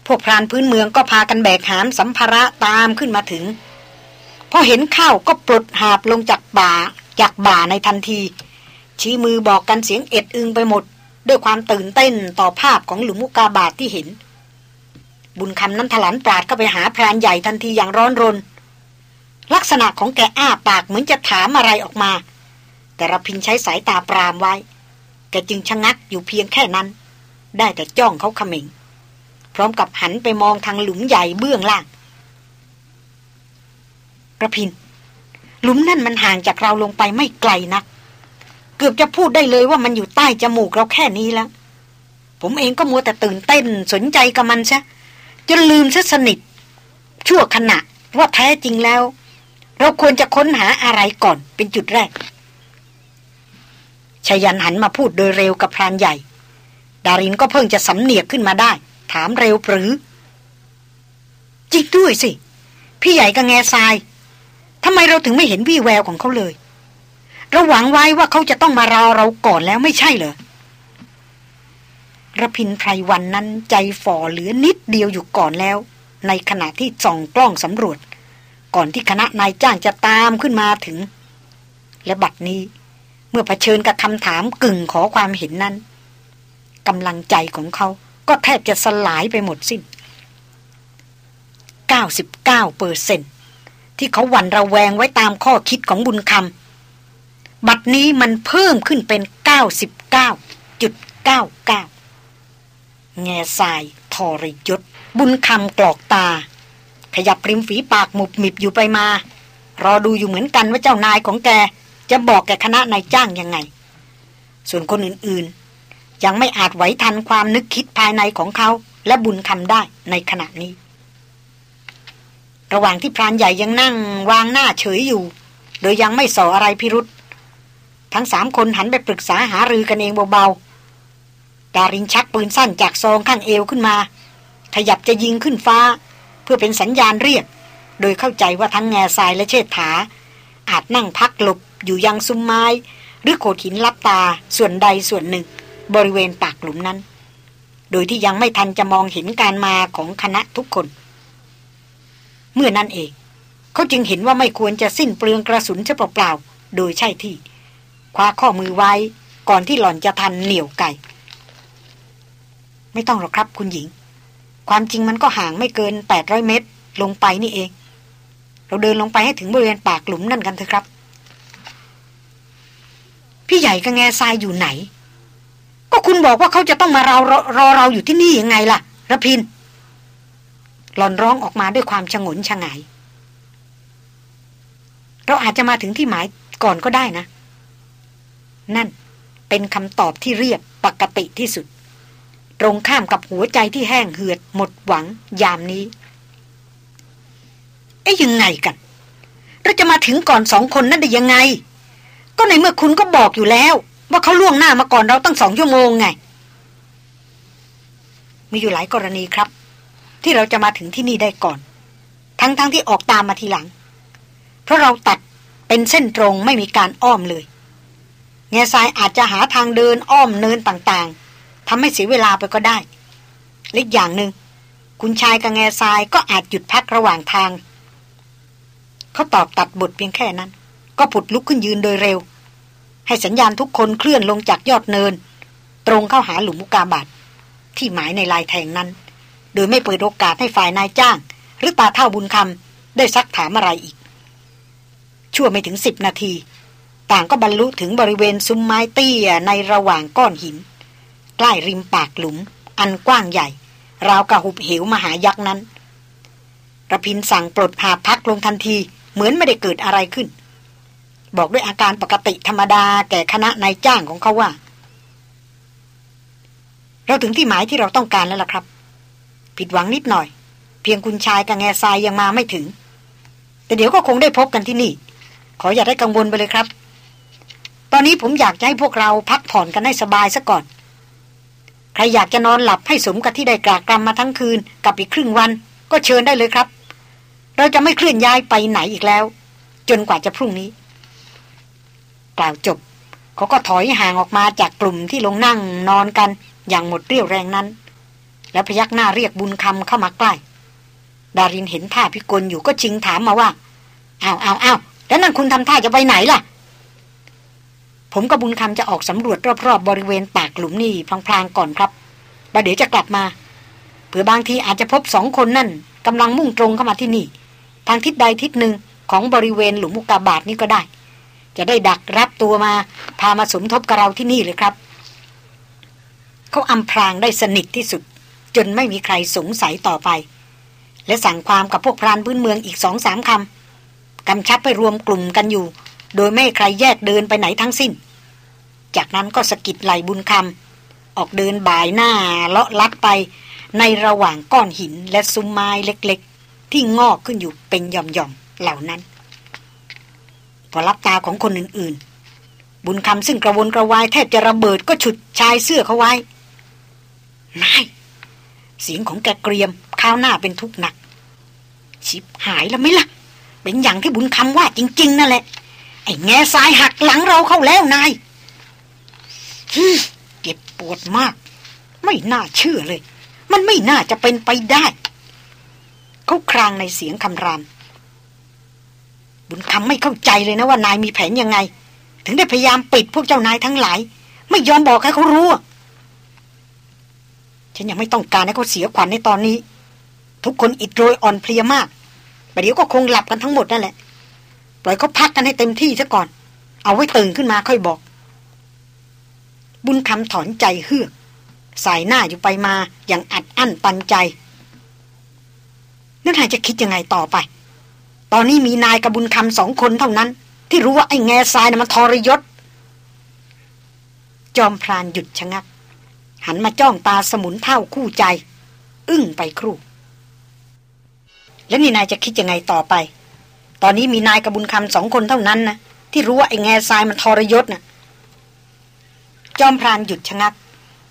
พวกพรานพื้นเมืองก็พากันแบกหามสัมภาระตามขึ้นมาถึง พอเห็นข้าวก็ปลดหาบลงจากบ่าจากบ่าในทันที ชี้มือบอกกันเสียงเอ็ดอึงไปหมด ด้วยความตื่นเต้นต่อภาพของหลุมมุกาบาทที่เห็น บุญคำนั้นถลันปราดก็ไปหาพรานใหญ่ทันทีอย่างร้อนรน ลักษณะของแกอ้าปากเหมือนจะถามอะไรออกมา แต่ระพินใช้สายตาปรามไว้ แกจึงชะงักอยู่เพียงแค่นั้น ได้แต่จ้องเขาขม็งพร้อมกับหันไปมองทางหลุมใหญ่เบื้องล่างระพิน หลุมนั่นมันห่างจากเราลงไปไม่ไกลนัก เกือบจะพูดได้เลยว่ามันอยู่ใต้จมูกเราแค่นี้แล้ว ผมเองก็มัวแต่ตื่นเต้นสนใจกับมันซะจนลืมซะสนิท ชั่วขณะว่าแท้จริงแล้ว เราควรจะค้นหาอะไรก่อนเป็นจุดแรก ชายันหันมาพูดโดยเร็วกับพรานใหญ่ ดารินก็เพิ่งจะสำเนียกขึ้นมาได้ ถามเร็วปรือจริงด้วยสิ พี่ใหญ่กับแง่ทรายทำไมเราถึงไม่เห็นวี่แววของเขาเลยเราหวังไว้ว่าเขาจะต้องมารอเราก่อนแล้วไม่ใช่เหรอระพินไพรวันนั้นใจฝ่อเหลือนิดเดียวอยู่ก่อนแล้ว ในขณะที่ส่องกล้องสำรวจ ก่อนที่คณะนายจ้างจะตามขึ้นมาถึง และบัดนี้ เมื่อเผชิญกับคำถามกึ่งขอความเห็นนั้นกำลังใจของเขาก็แทบจะสลายไปหมดสิน้น 99เปอร์เซนที่เขาหวั่นระแวงไว้ตามข้อคิดของบุญคำบัดนี้มันเพิ่มขึ้นเป็น 99.99 แง่ทรายทรยศ บุญคำกรอกตา ขยับริมฝีปากหมุบหมิบอยู่ไปมา รอดูอยู่เหมือนกันว่าเจ้านายของแก จะบอกแกคณะนายจ้างยังไง ส่วนคนอื่นๆ ยังไม่อาจไหวทันความนึกคิดภายในของเขา และบุญคำได้ในขณะนี้ ระหว่างที่พรานใหญ่ยังนั่งวางหน้าเฉยอยู่ โดยยังไม่ส่ออะไรพิรุษทั้งสามคนหันไปปรึกษาหารือกันเองเบาๆ ดารินชักปืนสั้นจากซองข้างเอวขึ้นมา ขยับจะยิงขึ้นฟ้า เพื่อเป็นสัญญาณเรียก โดยเข้าใจว่าทั้งแง่ทรายและเชิดถาอาจนั่งพักหลบ อยู่ยังซุ้มไม้ หรือโขดหินลับตาส่วนใดส่วนหนึ่ง บริเวณปากหลุมนั้น โดยที่ยังไม่ทันจะมองเห็นการมาของคณะทุกคน เมื่อนั้นเอง เขาจึงเห็นว่าไม่ควรจะสิ้นเปลืองกระสุนเฉเปล่าๆโดยใช่ที่ คว้าข้อมือไว้ก่อนที่หล่อนจะทันเหนี่ยวไก่ ไม่ต้องหรอกครับคุณหญิง ความจริงมันก็ห่างไม่เกินแปดร้อยเมตร ลงไปนี่เอง เราเดินลงไปให้ถึงบริเวณปากหลุมนั่นกันเถอะครับ พี่ใหญ่กับแง่ทรายอยู่ไหน ก็คุณบอกว่าเขาจะต้องมาเรารอเราอยู่ที่นี่ยังไงล่ะระพินหลอนร้องออกมาด้วยความชงนชงาย เราอาจจะมาถึงที่หมายก่อนก็ได้นะ นั่นเป็นคำตอบที่เรียบปกติที่สุด ตรงข้ามกับหัวใจที่แห้งเหือดหมดหวังยามนี้ เอ๊ยยังไงกัน เราจะมาถึงก่อนสองคนนั่นได้ยังไง ก็ในเมื่อคุณก็บอกอยู่แล้ว ว่าเขาล่วงหน้ามาก่อนเราตั้งสองชั่วโมงไง มีอยู่หลายกรณีครับ ที่เราจะมาถึงที่นี่ได้ก่อน ทั้งๆทที่ออกตามมาทีหลัง เพราะเราตัดเป็นเส้นตรงไม่มีการอ้อมเลยแง่ทรายอาจจะหาทางเดินอ้อมเนินต่างๆทำให้เสียเวลาไปก็ได้เล็กอย่างหนึ่งคุณชายกับแง่ทรายก็อาจหยุดพักระหว่างทาง เขาตอบตัดบทเพียงแค่นั้น ก็ผุดลุกขึ้นยืนโดยเร็ว ให้สัญญาณทุกคนเคลื่อนลงจากยอดเนิน ตรงเข้าหาหลุมมุกาบาทที่หมายในลายแทงนั้น โดยไม่เปิดโอกาสให้ฝ่ายนายจ้าง หรือตาเท่าบุญคำได้ซักถามอะไรอีก ชั่วไม่ถึงสิบนาที ต่างก็บรรลุถึงบริเวณซุ้มไม้เตี้ยในระหว่างก้อนหิน ใกล้ริมปากหลุม อันกว้างใหญ่ ราวกระหุบเหวมหายักษ์นั้นระพินสั่งปลดหาพักลงทันทีเหมือนไม่ได้เกิดอะไรขึ้น บอกด้วยอาการปกติธรรมดาแก่คณะนายจ้างของเขาว่า เราถึงที่หมายที่เราต้องการแล้วล่ะครับ ผิดหวังนิดหน่อย เพียงคุณชายกับแง่ทรายยังมาไม่ถึง แต่เดี๋ยวก็คงได้พบกันที่นี่ ขออย่าได้กังวลไปเลยครับ ตอนนี้ผมอยากจะให้พวกเราพักผ่อนกันให้สบายซะก่อน ใครอยากจะนอนหลับให้สมกับที่ได้กรากรำมาทั้งคืนกับอีกครึ่งวัน ก็เชิญได้เลยครับ เราจะไม่เคลื่อนย้ายไปไหนอีกแล้ว จนกว่าจะพรุ่งนี้ ล่าวจบ เขาก็ถอยห่างออกมาจากกลุ่มที่ลงนั่งนอนกันอย่างหมดเรี่ยวแรงนั้น แล้วพยักหน้าเรียกบุญคำเข้ามาใกล้ ดารินเห็นท่าพิกลอยู่ก็ชิงถามมาว่าอ้าวอ้าวอ้าวแล้วนั่นคุณทำท่าจะไปไหนล่ะ ผมกับบุญคำจะออกสำรวจรอบๆบบริเวณปากหลุมนี่พลางๆก่อนครับแล้วเดี๋ยวจะกลับมาเผื่อบางทีอาจจะพบสองคนนั่นกำลังมุ่งตรงเข้ามาที่นี่ ทางทิศใดทิศหนึ่งของบริเวณหลุมมุกกาบาทนี้ก็ได้ จะได้ดักรับตัวมา พามาสมทบกับเราที่นี่เลยครับ เขาอำพรางได้สนิทที่สุด จนไม่มีใครสงสัยต่อไป และสั่งความกับพวกพรานพื้นเมืองอีกสองสามคำกำชับไปรวมกลุ่มกันอยู่ โดยไม่ใครแยกเดินไปไหนทั้งสิ้น จากนั้นก็สกิดไหลบุญคำออกเดินบ่ายหน้าเลาะลัดไป ในระหว่างก้อนหินและซุ้มไม้เล็ก ๆ ที่งอกขึ้นอยู่เป็นหย่อมๆเหล่านั้น พอรับตาของคนอื่นๆ บุญคำซึ่งกระวนกระวายแทบจะระเบิดก็ฉุดชายเสื้อเขาไว้ นาย เสียงของแกเกรียมข้าวหน้าเป็นทุกข์หนัก ชิบหายแล้วไหมล่ะ เป็นอย่างที่บุญคำว่าจริง ๆ นั่นแหละ ไอ้แง่สายหักหลังเราเข้าแล้วนายเจ็บปวดมาก ไม่น่าเชื่อเลย มันไม่น่าจะเป็นไปได้ เขาครางในเสียงคำราม บุญคำไม่เข้าใจเลยนะว่านายมีแผนยังไง ถึงได้พยายามปิดพวกเจ้านายทั้งหลาย ไม่ยอมบอกให้เขารู้ ฉันยังไม่ต้องการให้เขาเสียขวัญในตอนนี้ ทุกคนอิดโรยอ่อนเพลียมากประเดี๋ยวก็คงหลับกันทั้งหมดนั่นแหละ ปล่อยเขาพักกันให้เต็มที่ซะก่อน เอาไว้ตื่นขึ้นมาค่อยบอก บุญคำถอนใจเฮือกสายหน้าอยู่ไปมาอย่างอัดอั้นตันใจนั่นหายจะคิดยังไงต่อไป ตอนนี้มีนายกับบุญคำสองคนเท่านั้น ที่รู้ว่าไอ้แง่ทรายนะ่ะมันทรยศ จอมพรานหยุดชะงัก หันมาจ้องตาสมุนเท่าคู่ใจ อึ้งไปครู่ แล้วนี่นายจะคิดยังไงต่อไป ตอนนี้มีนายกับบุญคำสองคนเท่านั้นนะที่รู้ว่าไอ้แง่ทรายมันทรยศนะ่ะ จอมพรานหยุดชะงัก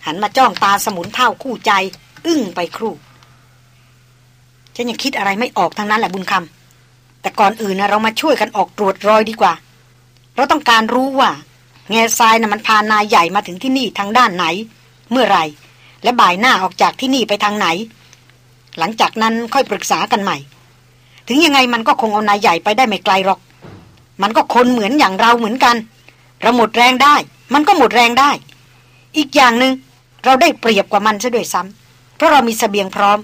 หันมาจ้องตาสมุนเท่าคู่ใจ อึ้งไปครู่ฉันยังคิดอะไรไม่ออกทั้งนั้นแหละบุญคำ แต่ก่อนอื่นนะเรามาช่วยกันออกตรวจรอยดีกว่า เราต้องการรู้ว่าแง่ทรายนะ่ะมันพานายใหญ่มาถึงที่นี่ทางด้านไหน เมื่อไรและบ่ายหน้าออกจากที่นี่ไปทางไหน หลังจากนั้นค่อยปรึกษากันใหม่ ถึงยังไงมันก็คงเอานายใหญ่ไปได้ไม่ไกลหรอก มันก็คนเหมือนอย่างเราเหมือนกันเราหมดแรงได้ มันก็หมดแรงได้ อีกอย่างหนึง่งเราได้เปรียบกว่ามันซะด้วยซ้ำเพราะเรามีสเสบียงพร้อม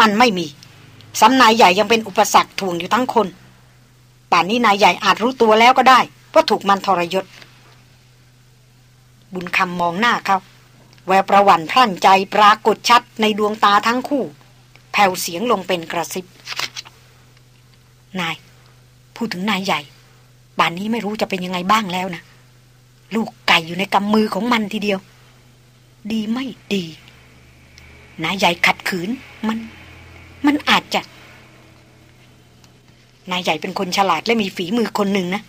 มันไม่มี สำนายใหญ่ยังเป็นอุปสรรคถ่วงอยู่ทั้งคน ป่านนี้นายใหญ่อาจรู้ตัวแล้วก็ได้ ว่าถูกมันทรยศ บุญคำมองหน้าเขาแววประวันพรั่นใจปรากฏชัดในดวงตาทั้งคู่ แผ่วเสียงลงเป็นกระซิบ นาย พูดถึงนายใหญ่ ป่านนี้ไม่รู้จะเป็นยังไงบ้างแล้วนะ ลูกไก่อยู่ในกำมือของมันทีเดียว ดีไม่ดี นายใหญ่ขัดขืนมัน มันอาจจะ นายใหญ่เป็นคนฉลาดและมีฝีมือคนหนึ่งนะ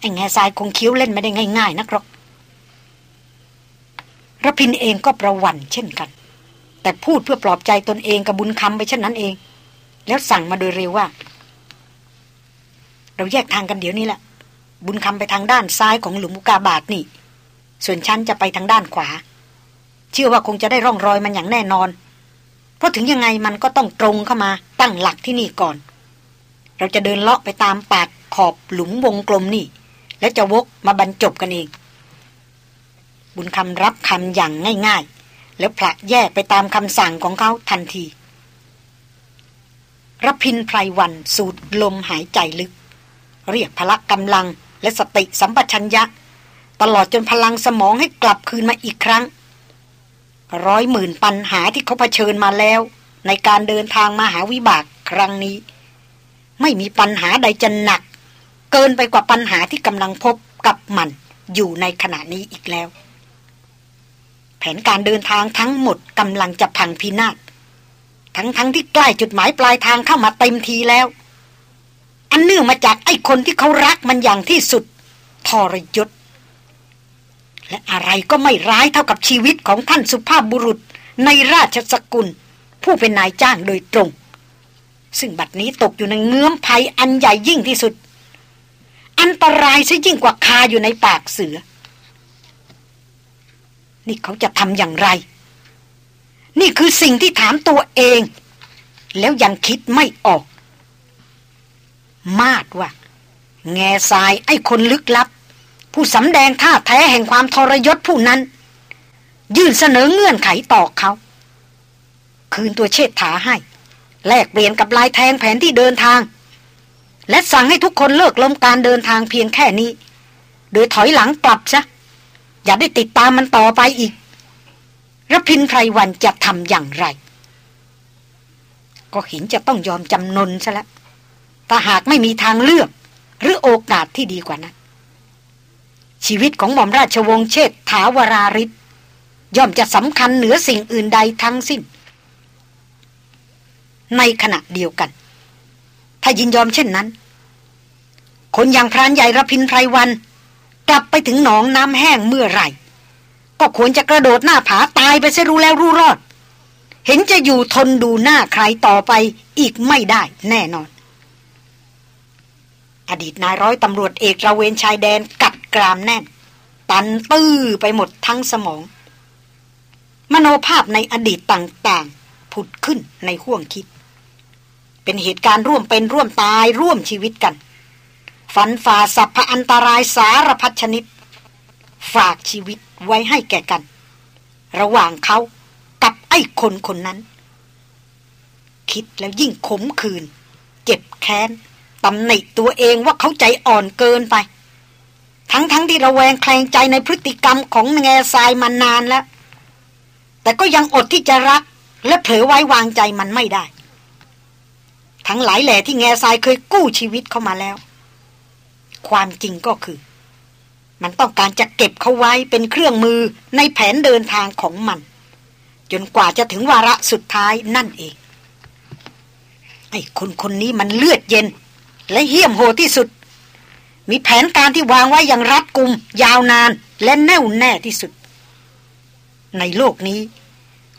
ไอ้แง่ทรายคงคิ้วเล่นไม่ได้ง่าย ๆ นักหรอกรพินเองก็ประวันเช่นกัน แต่พูดเพื่อปลอบใจตนเองกับบุญคำไปเช่นนั้นเอง แล้วสั่งมาโดยเร็วว่า เราแยกทางกันเดี๋ยวนี้แหละบุญคำไปทางด้านซ้ายของหลุมอุกาบาทนี่ ส่วนฉันจะไปทางด้านขวา เชื่อว่าคงจะได้ร่องรอยมันอย่างแน่นอน เพราะถึงยังไงมันก็ต้องตรงเข้ามาตั้งหลักที่นี่ก่อน เราจะเดินเลาะไปตามปากขอบหลุมวงกลมนี่ แล้วจะวกมาบรรจบกันเอง บุญคำรับคำอย่างง่าย ๆ แล้วผละแยกไปตามคำสั่งของเขาทันทีรพินไพรวันสูดลมหายใจลึก เรียกพละกำลังและสติสัมปชัญญะตลอดจนพลังสมองให้กลับคืนมาอีกครั้ง ร้อยหมื่นปัญหาที่เขาเผชิญมาแล้ว ในการเดินทางมาหาวิบากครั้งนี้ ไม่มีปัญหาใดจะหนัก เกินไปกว่าปัญหาที่กำลังพบกับมันอยู่ในขณะนี้อีกแล้ว แผนการเดินทางทั้งหมดกำลังจะพังพินาศทั้งทั้งที่ใกล้จุดหมายปลายทางเข้ามาเต็มทีแล้ว อันเนื่องมาจากไอ้คนที่เขารักมันอย่างที่สุดทรยศ และอะไรก็ไม่ร้ายเท่ากับชีวิตของท่านสุภาพบุรุษในราชสกุล ผู้เป็นนายจ้างโดยตรง ซึ่งบัดนี้ตกอยู่ในเงื้อมภัยอันใหญ่ยิ่งที่สุด อันตรายซะยิ่งกว่าคาอยู่ในปากเสือ นี่เขาจะทำอย่างไร นี่คือสิ่งที่ถามตัวเอง แล้วยังคิดไม่ออก มาดว่า แง่ทรายไอ้คนลึกลับ ผู้สำแดงท่าแท้แห่งความทรยศผู้นั้น ยื่นเสนอเงื่อนไขต่อเขา คืนตัวเชษฐาให้ แลกเปลี่ยนกับลายแทงแผนที่เดินทาง และสั่งให้ทุกคนเลิกล้มการเดินทางเพียงแค่นี้ โดยถอยหลังกลับซะอย่าได้ติดตามมันต่อไปอีกรพินไพรวันจะทำอย่างไร ก็เห็นจะต้องยอมจำนนซะแล้วถ้าหากไม่มีทางเลือก หรือโอกาสที่ดีกว่านั้น ชีวิตของหม่อมราชวงศ์เชษฐาวราริศย่อมจะสำคัญเหนือสิ่งอื่นใดทั้งสิ้น ในขณะเดียวกัน ถ้ายินยอมเช่นนั้น คนอย่างพรานใหญ่ระพินไพรวัน กลับไปถึงหนองน้ำแห้งเมื่อไหร่ ก็ควรจะกระโดดหน้าผาตายไปเสียรู้แล้วรู้รอด เห็นจะอยู่ทนดูหน้าใครต่อไปอีกไม่ได้แน่นอน อดีตนายร้อยตำรวจเอกระเวนชายแดนกั กรามแน่น ตันตื้อไปหมดทั้งสมอง มโนภาพในอดีตต่างๆ ผุดขึ้นในห่วงคิด เป็นเหตุการณ์ร่วมเป็นร่วมตายร่วมชีวิตกัน ฝันฝ่าสัพพอันตรายสารพัดชนิด ฝากชีวิตไว้ให้แก่กัน ระหว่างเขากับไอ้คนคนนั้น คิดแล้วยิ่งขมขื่นเจ็บแค้นตำหนิตัวเองว่าเขาใจอ่อนเกินไป ทั้งๆทที่ระแวงแคลงใจในพฤติกรรมของแง่ทรายมานานแล้ว แต่ก็ยังอดที่จะรัก และเผลอไว้วางใจมันไม่ได้ ทั้งหลายแหล่ที่แง่ทรายเคยกู้ชีวิตเข้ามาแล้ว ความจริงก็คือ มันต้องการจะเก็บเขาไว้เป็นเครื่องมือในแผนเดินทางของมัน จนกว่าจะถึงวาระสุดท้ายนั่นเอง ไอ้คนคนนี้มันเลือดเย็น และเหี้ยมโหดที่สุด มีแผนการที่วางไว้อย่างรัดกุม ยาวนานและแน่วแน่ที่สุด ในโลกนี้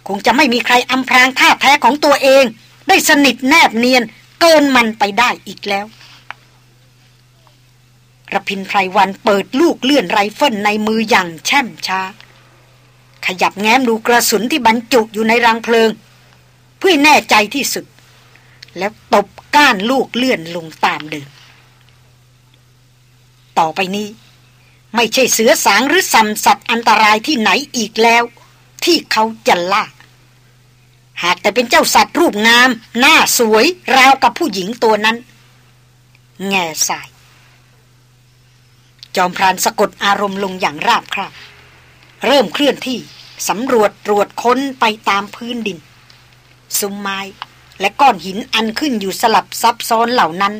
คงจะไม่มีใครอำพรางท่าแท้ของตัวเอง ได้สนิทแนบเนียน เกินมันไปได้อีกแล้วระพินไพรวันเปิดลูกเลื่อนไรเฟิลในมืออย่างแช่มช้า ขยับแง้มดูกระสุนที่บรรจุอยู่ในรังเพลิง เพื่อแน่ใจที่สุด แล้วตบก้านลูกเลื่อนลงตามเดิม ต่อไปนี้ ไม่ใช่เสือสางหรือสัมสัตว์อันตรายที่ไหนอีกแล้ว ที่เขาจะล่าหากแต่เป็นเจ้าสัตว์รูปงาม หน้าสวย ราวกับผู้หญิงตัวนั้น แง่สาย จอมพรานสะกดอารมณ์ลงอย่างราบคราบเริ่มเคลื่อนที่สำรวจตรวจค้นไปตามพื้นดิน ซุ้มไม้และก้อนหินอันขึ้นอยู่สลับซับซ้อนเหล่านั้น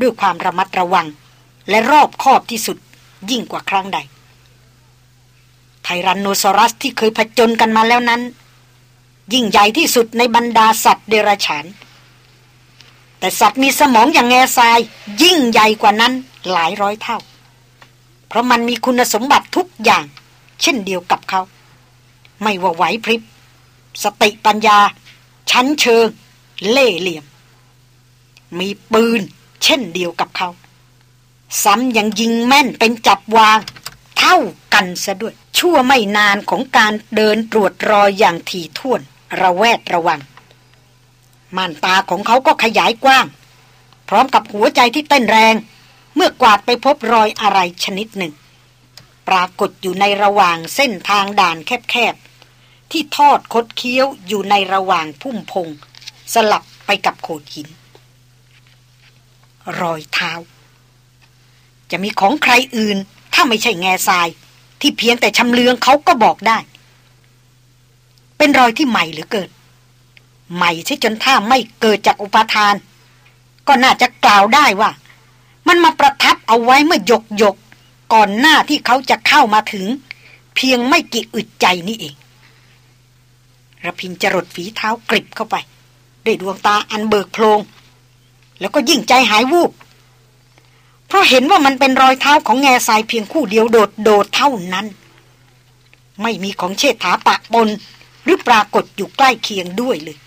ด้วยความระมัดระวัง และรอบคอบที่สุดยิ่งกว่าครั้งใด ไทรันโนซอรัสที่เคยผจญกันมาแล้วนั้น ยิ่งใหญ่ที่สุดในบรรดาสัตว์เดรัจฉาน แต่สัตว์มีสมองอย่างแง่ทราย ยิ่งใหญ่กว่านั้นหลายร้อยเท่า เพราะมันมีคุณสมบัติทุกอย่าง เช่นเดียวกับเขา ไม่ว่าไหวพริบ สติปัญญา ชั้นเชิง เล่เหลี่ยม มีปืนเช่นเดียวกับเขา ซ้ำยังยิงแม่นเป็นจับวาง เท่ากันซะด้วย ชั่วไม่นานของการเดินตรวจรอยอย่างถี่ถ้วน ระแวดระวัง ม่านตาของเขาก็ขยายกว้าง พร้อมกับหัวใจที่เต้นแรง เมื่อกวาดไปพบรอยอะไรชนิดหนึ่ง ปรากฏอยู่ในระหว่างเส้นทางด่านแคบๆ ที่ทอดคดเคี้ยวอยู่ในระหว่างพุ่มพง สลับไปกับโขดหิน รอยเท้า จะมีของใครอื่น ถ้าไม่ใช่แง่ทราย ที่เพียงแต่ชำเลืองเขาก็บอกได้ เป็นรอยที่ใหม่หรือเกิด ใหม่ใช่จนถ้าไม่เกิดจากอุปทาน ก็น่าจะกล่าวได้ว่า มันมาประทับเอาไว้เมื่อหยกหยกก่อนหน้าที่เขาจะเข้ามาถึง เพียงไม่กี่อึดใจนี่เองระพินจรดฝีเท้ากริบเข้าไป ด้วยดวงตาอันเบิกโพลงแล้วก็ยิ่งใจหายวูบ เพราะเห็นว่ามันเป็นรอยเท้าของแง่ทรายเพียงคู่เดียวโดดโดดเท่านั้น ไม่มีของเชษฐาปะบนหรือปรากฏอยู่ใกล้เคียงด้วยเลย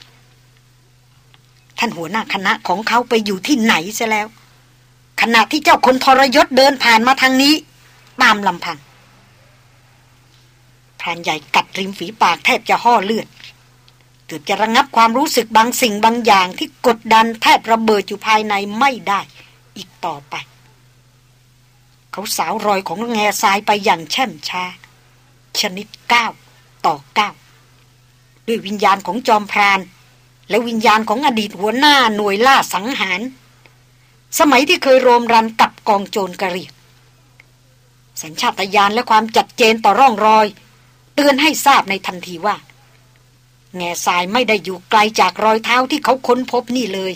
ท่านหัวหน้าคณะของเขาไปอยู่ที่ไหนซะแล้ว ขณะที่เจ้าคนทรยศเดินผ่านมาทางนี้ ตามลำพังพรานใหญ่กัดริมฝีปากแทบจะห่อเลือดเกือบจะระงับความรู้สึกบางสิ่งบางอย่างที่กดดันแทบระเบิดอยู่ภายในไม่ได้ อีกต่อไป เขาสาวรอยของแง่ทรายไปอย่างแช่มช้า ชนิดก้าวต่อก้าวด้วยวิญญาณของจอมพราน และวิญญาณของอดีตหัวหน้าหน่วยล่าสังหาร สมัยที่เคยโรมรันกับกองโจรกระเรียสัญชาตญาณและความจัดเจนต่อร่องรอย เตือนให้ทราบในทันทีว่า แง่ทรายไม่ได้อยู่ไกลจากรอยเท้าที่เขาค้นพบนี่เลย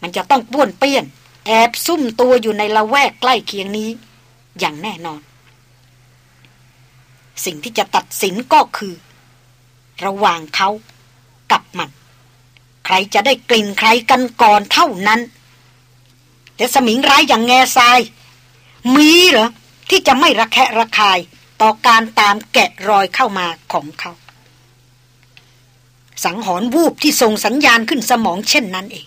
มันจะต้องป้วนเปี้ยน แอบซุ่มตัวอยู่ในละแวกใกล้เคียงนี้ อย่างแน่นอน สิ่งที่จะตัดสินก็คือ ระหว่างเขากับมัน ใครจะได้กลิ่นใครกันก่อนเท่านั้น แต่สมิงร้ายอย่างแง่ทราย มีเหรอ ที่จะไม่ระแคะระคายต่อการตามแกะรอยเข้ามาของเขา สังหรณ์วูบที่ส่งสัญญาณขึ้นสมองเช่นนั้นเอง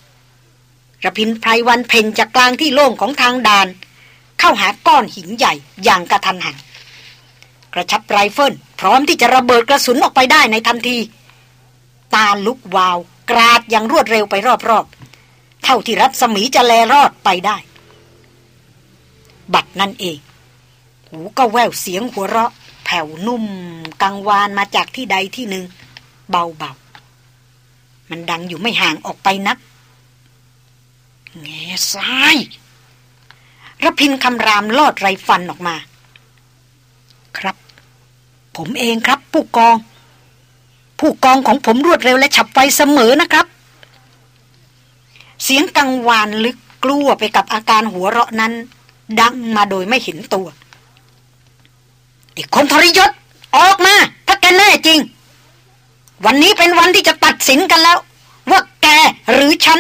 ระพินไพรวันเพ่นจากกลางที่โล่งของทางดาน เข้าหาก้อนหินใหญ่อย่างกระทันหันกระชับไรเฟิลพร้อมที่จะระเบิดกระสุนออกไปได้ในทันที ตาลุกวาว กราดอย่างรวดเร็วไปรอบๆ เท่าที่รัศมีจะแลรอดไปได้ บัดนั่นเอง หูก็แววเสียงหัวเราะ แผ่วนุ่ม กังวานมาจากที่ใดที่หนึ่ง เบาๆ มันดังอยู่ไม่ห่างออกไปนัก แง่ทรายระพินคำรามลอดไรฟันออกมา ครับ ผมเองครับ ผู้กอง ผู้กองของผมรวดเร็วและฉับไวเสมอนะครับ เสียงกังวานลึกกลัวไปกับอาการหัวเราะนั้น ดังมาโดยไม่เห็นตัวไอ้คนทรยศ ออกมา ถ้าแกแน่จริง วันนี้เป็นวันที่จะตัดสินกันแล้ว ว่าแกหรือฉัน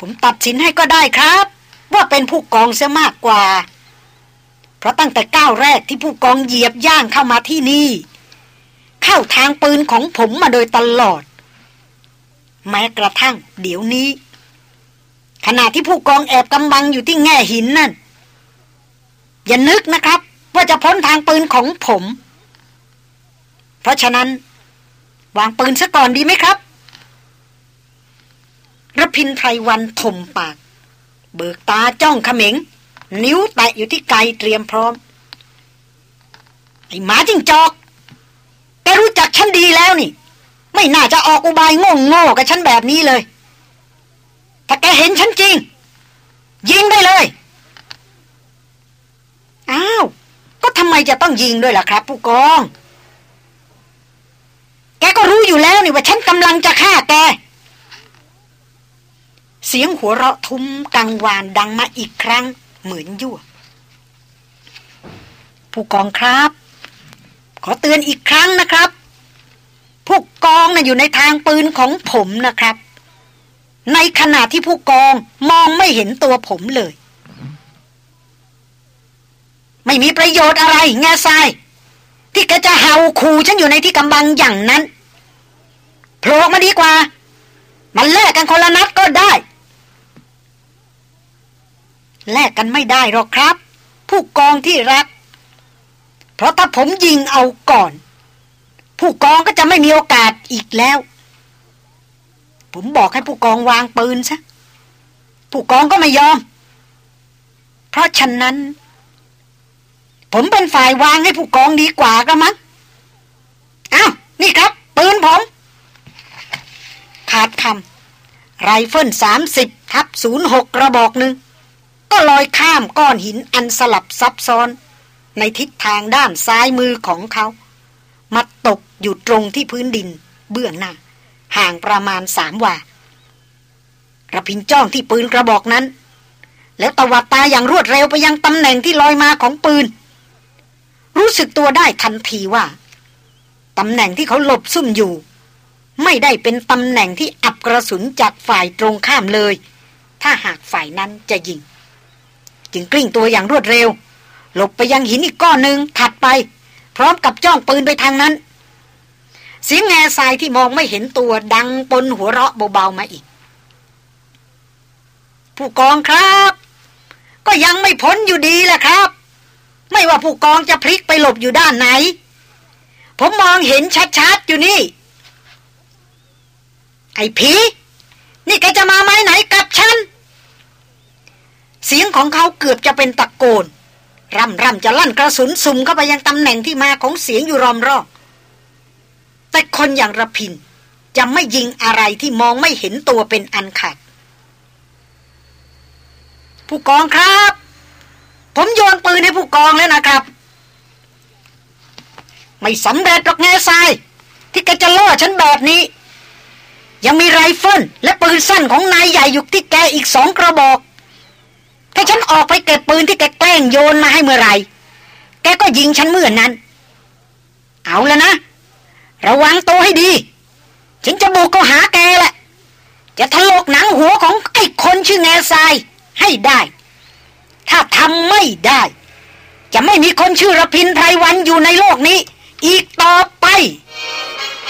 ผมตัดสินให้ก็ได้ครับ ว่าเป็นผู้กองเสียมากกว่า เพราะตั้งแต่ก้าวแรกที่ผู้กองเหยียบย่างเข้ามาที่นี่ เข้าทางปืนของผมมาโดยตลอด แม้กระทั่งเดี๋ยวนี้ ขณะที่ผู้กองแอบกำบังอยู่ที่แง่หินนั่น อย่านึกนะครับ ว่าจะพ้นทางปืนของผม เพราะฉะนั้น วางปืนซะก่อนดีไหมครับ ระพินไพรวันถมปาก เบิกตาจ้องเขม็ง นิ้วแตะอยู่ที่ไกเตรียมพร้อม ไอ้หมาจิ้งจอกแกรู้จักฉันดีแล้วนี่ ไม่น่าจะออกอุบายโง่โง่กับฉันแบบนี้เลย ถ้าแกเห็นฉันจริง ยิงได้เลย อ้าว ก็ทำไมจะต้องยิงด้วยล่ะครับ ผู้กอง แกก็รู้อยู่แล้วนี่ว่าฉันกำลังจะฆ่าแก เสียงหัวเราะทุ้มกังวานดังมาอีกครั้ง เหมือนยั่ว ผู้กองครับ ขอเตือนอีกครั้งนะครับ ผู้กองนะ่ะอยู่ในทางปืนของผมนะครับ ในขณะที่ผู้กองมองไม่เห็นตัวผมเลย ไม่มีประโยชน์อะไรแง่ทราย ที่แกจะเห่าขู่ฉันอยู่ในที่กำบังอย่างนั้นโผล่มาดีกว่า มันแลกกันคนละนัดก็ได้ แลกกันไม่ได้หรอกครับ ผู้กองที่รัก เพราะถ้าผมยิงเอาก่อน ผู้กองก็จะไม่มีโอกาสอีกแล้ว ผมบอกให้ผู้กองวางปืนซะผู้กองก็ไม่ยอม เพราะฉะนั้น ผมเป็นฝ่ายวางให้ผู้กองดีกว่าก็มั้งอ้าวนี่ครับ ปืนผม ขาดคำไรเฟิลสามสิบทับศูนย์หกกระบอกหนึ่ง ก็ลอยข้ามก้อนหินอันสลับซับซ้อน ในทิศทางด้านซ้ายมือของเขามาตกอยู่ตรงที่พื้นดิน เบื้องหน้า ห่างประมาณสามวาระพินจ้องที่ปืนกระบอกนั้น แล้วตวัดตาอย่างรวดเร็วไปยังตำแหน่งที่ลอยมาของปืน รู้สึกตัวได้ทันทีว่าตำแหน่งที่เขาหลบซุ่มอยู่ ไม่ได้เป็นตำแหน่งที่อับกระสุนจากฝ่ายตรงข้ามเลย ถ้าหากฝ่ายนั้นจะยิง จึงกลิ้งตัวอย่างรวดเร็ว หลบไปยังหินอีกก้อนหนึ่งถัดไป พร้อมกับจ้องปืนไปทางนั้น เสียงแง่ทรายที่มองไม่เห็นตัวดังปนหัวเราะเบาๆมาอีก ผู้กองครับ ก็ยังไม่พ้นอยู่ดีแหละครับ ไม่ว่าผู้กองจะพลิกไปหลบอยู่ด้านไหน ผมมองเห็นชัดๆอยู่นี่ ไอ้ผีนี่แกจะมาไม้ไหนกับฉัน เสียงของเขาเกือบจะเป็นตะโกน ร่ำร่ำจะลั่นกระสุนสุ่มเข้าไปยังตำแหน่งที่มาของเสียงอยู่รอมรอบแต่คนอย่างระพินจะไม่ยิงอะไรที่มองไม่เห็นตัวเป็นอันขาดผู้กองครับ ผมโยนปืนให้ผู้กองแล้วนะครับ ไม่สำเร็จหรอกแง่ทราย ที่แกจะล่อฉันแบบนี้ ยังมีไรเฟิลและปืนสั้นของนายใหญ่อยู่ที่แกอีกสองกระบอก ถ้าฉันออกไปเก็บปืนที่แกแกล้งโยนมาให้เมื่อไรแกก็ยิงฉันเมื่อนั้น เอาแล้วนะ ระวังตัวให้ดี ฉันจะบุกเข้าหาแกแหละ จะถลกหนังหัวของไอ้คนชื่อแง่ทรายให้ได้ ถ้าทำไม่ได้ จะไม่มีคนชื่อระพินไพรวันอยู่ในโลกนี้ อีกต่อไป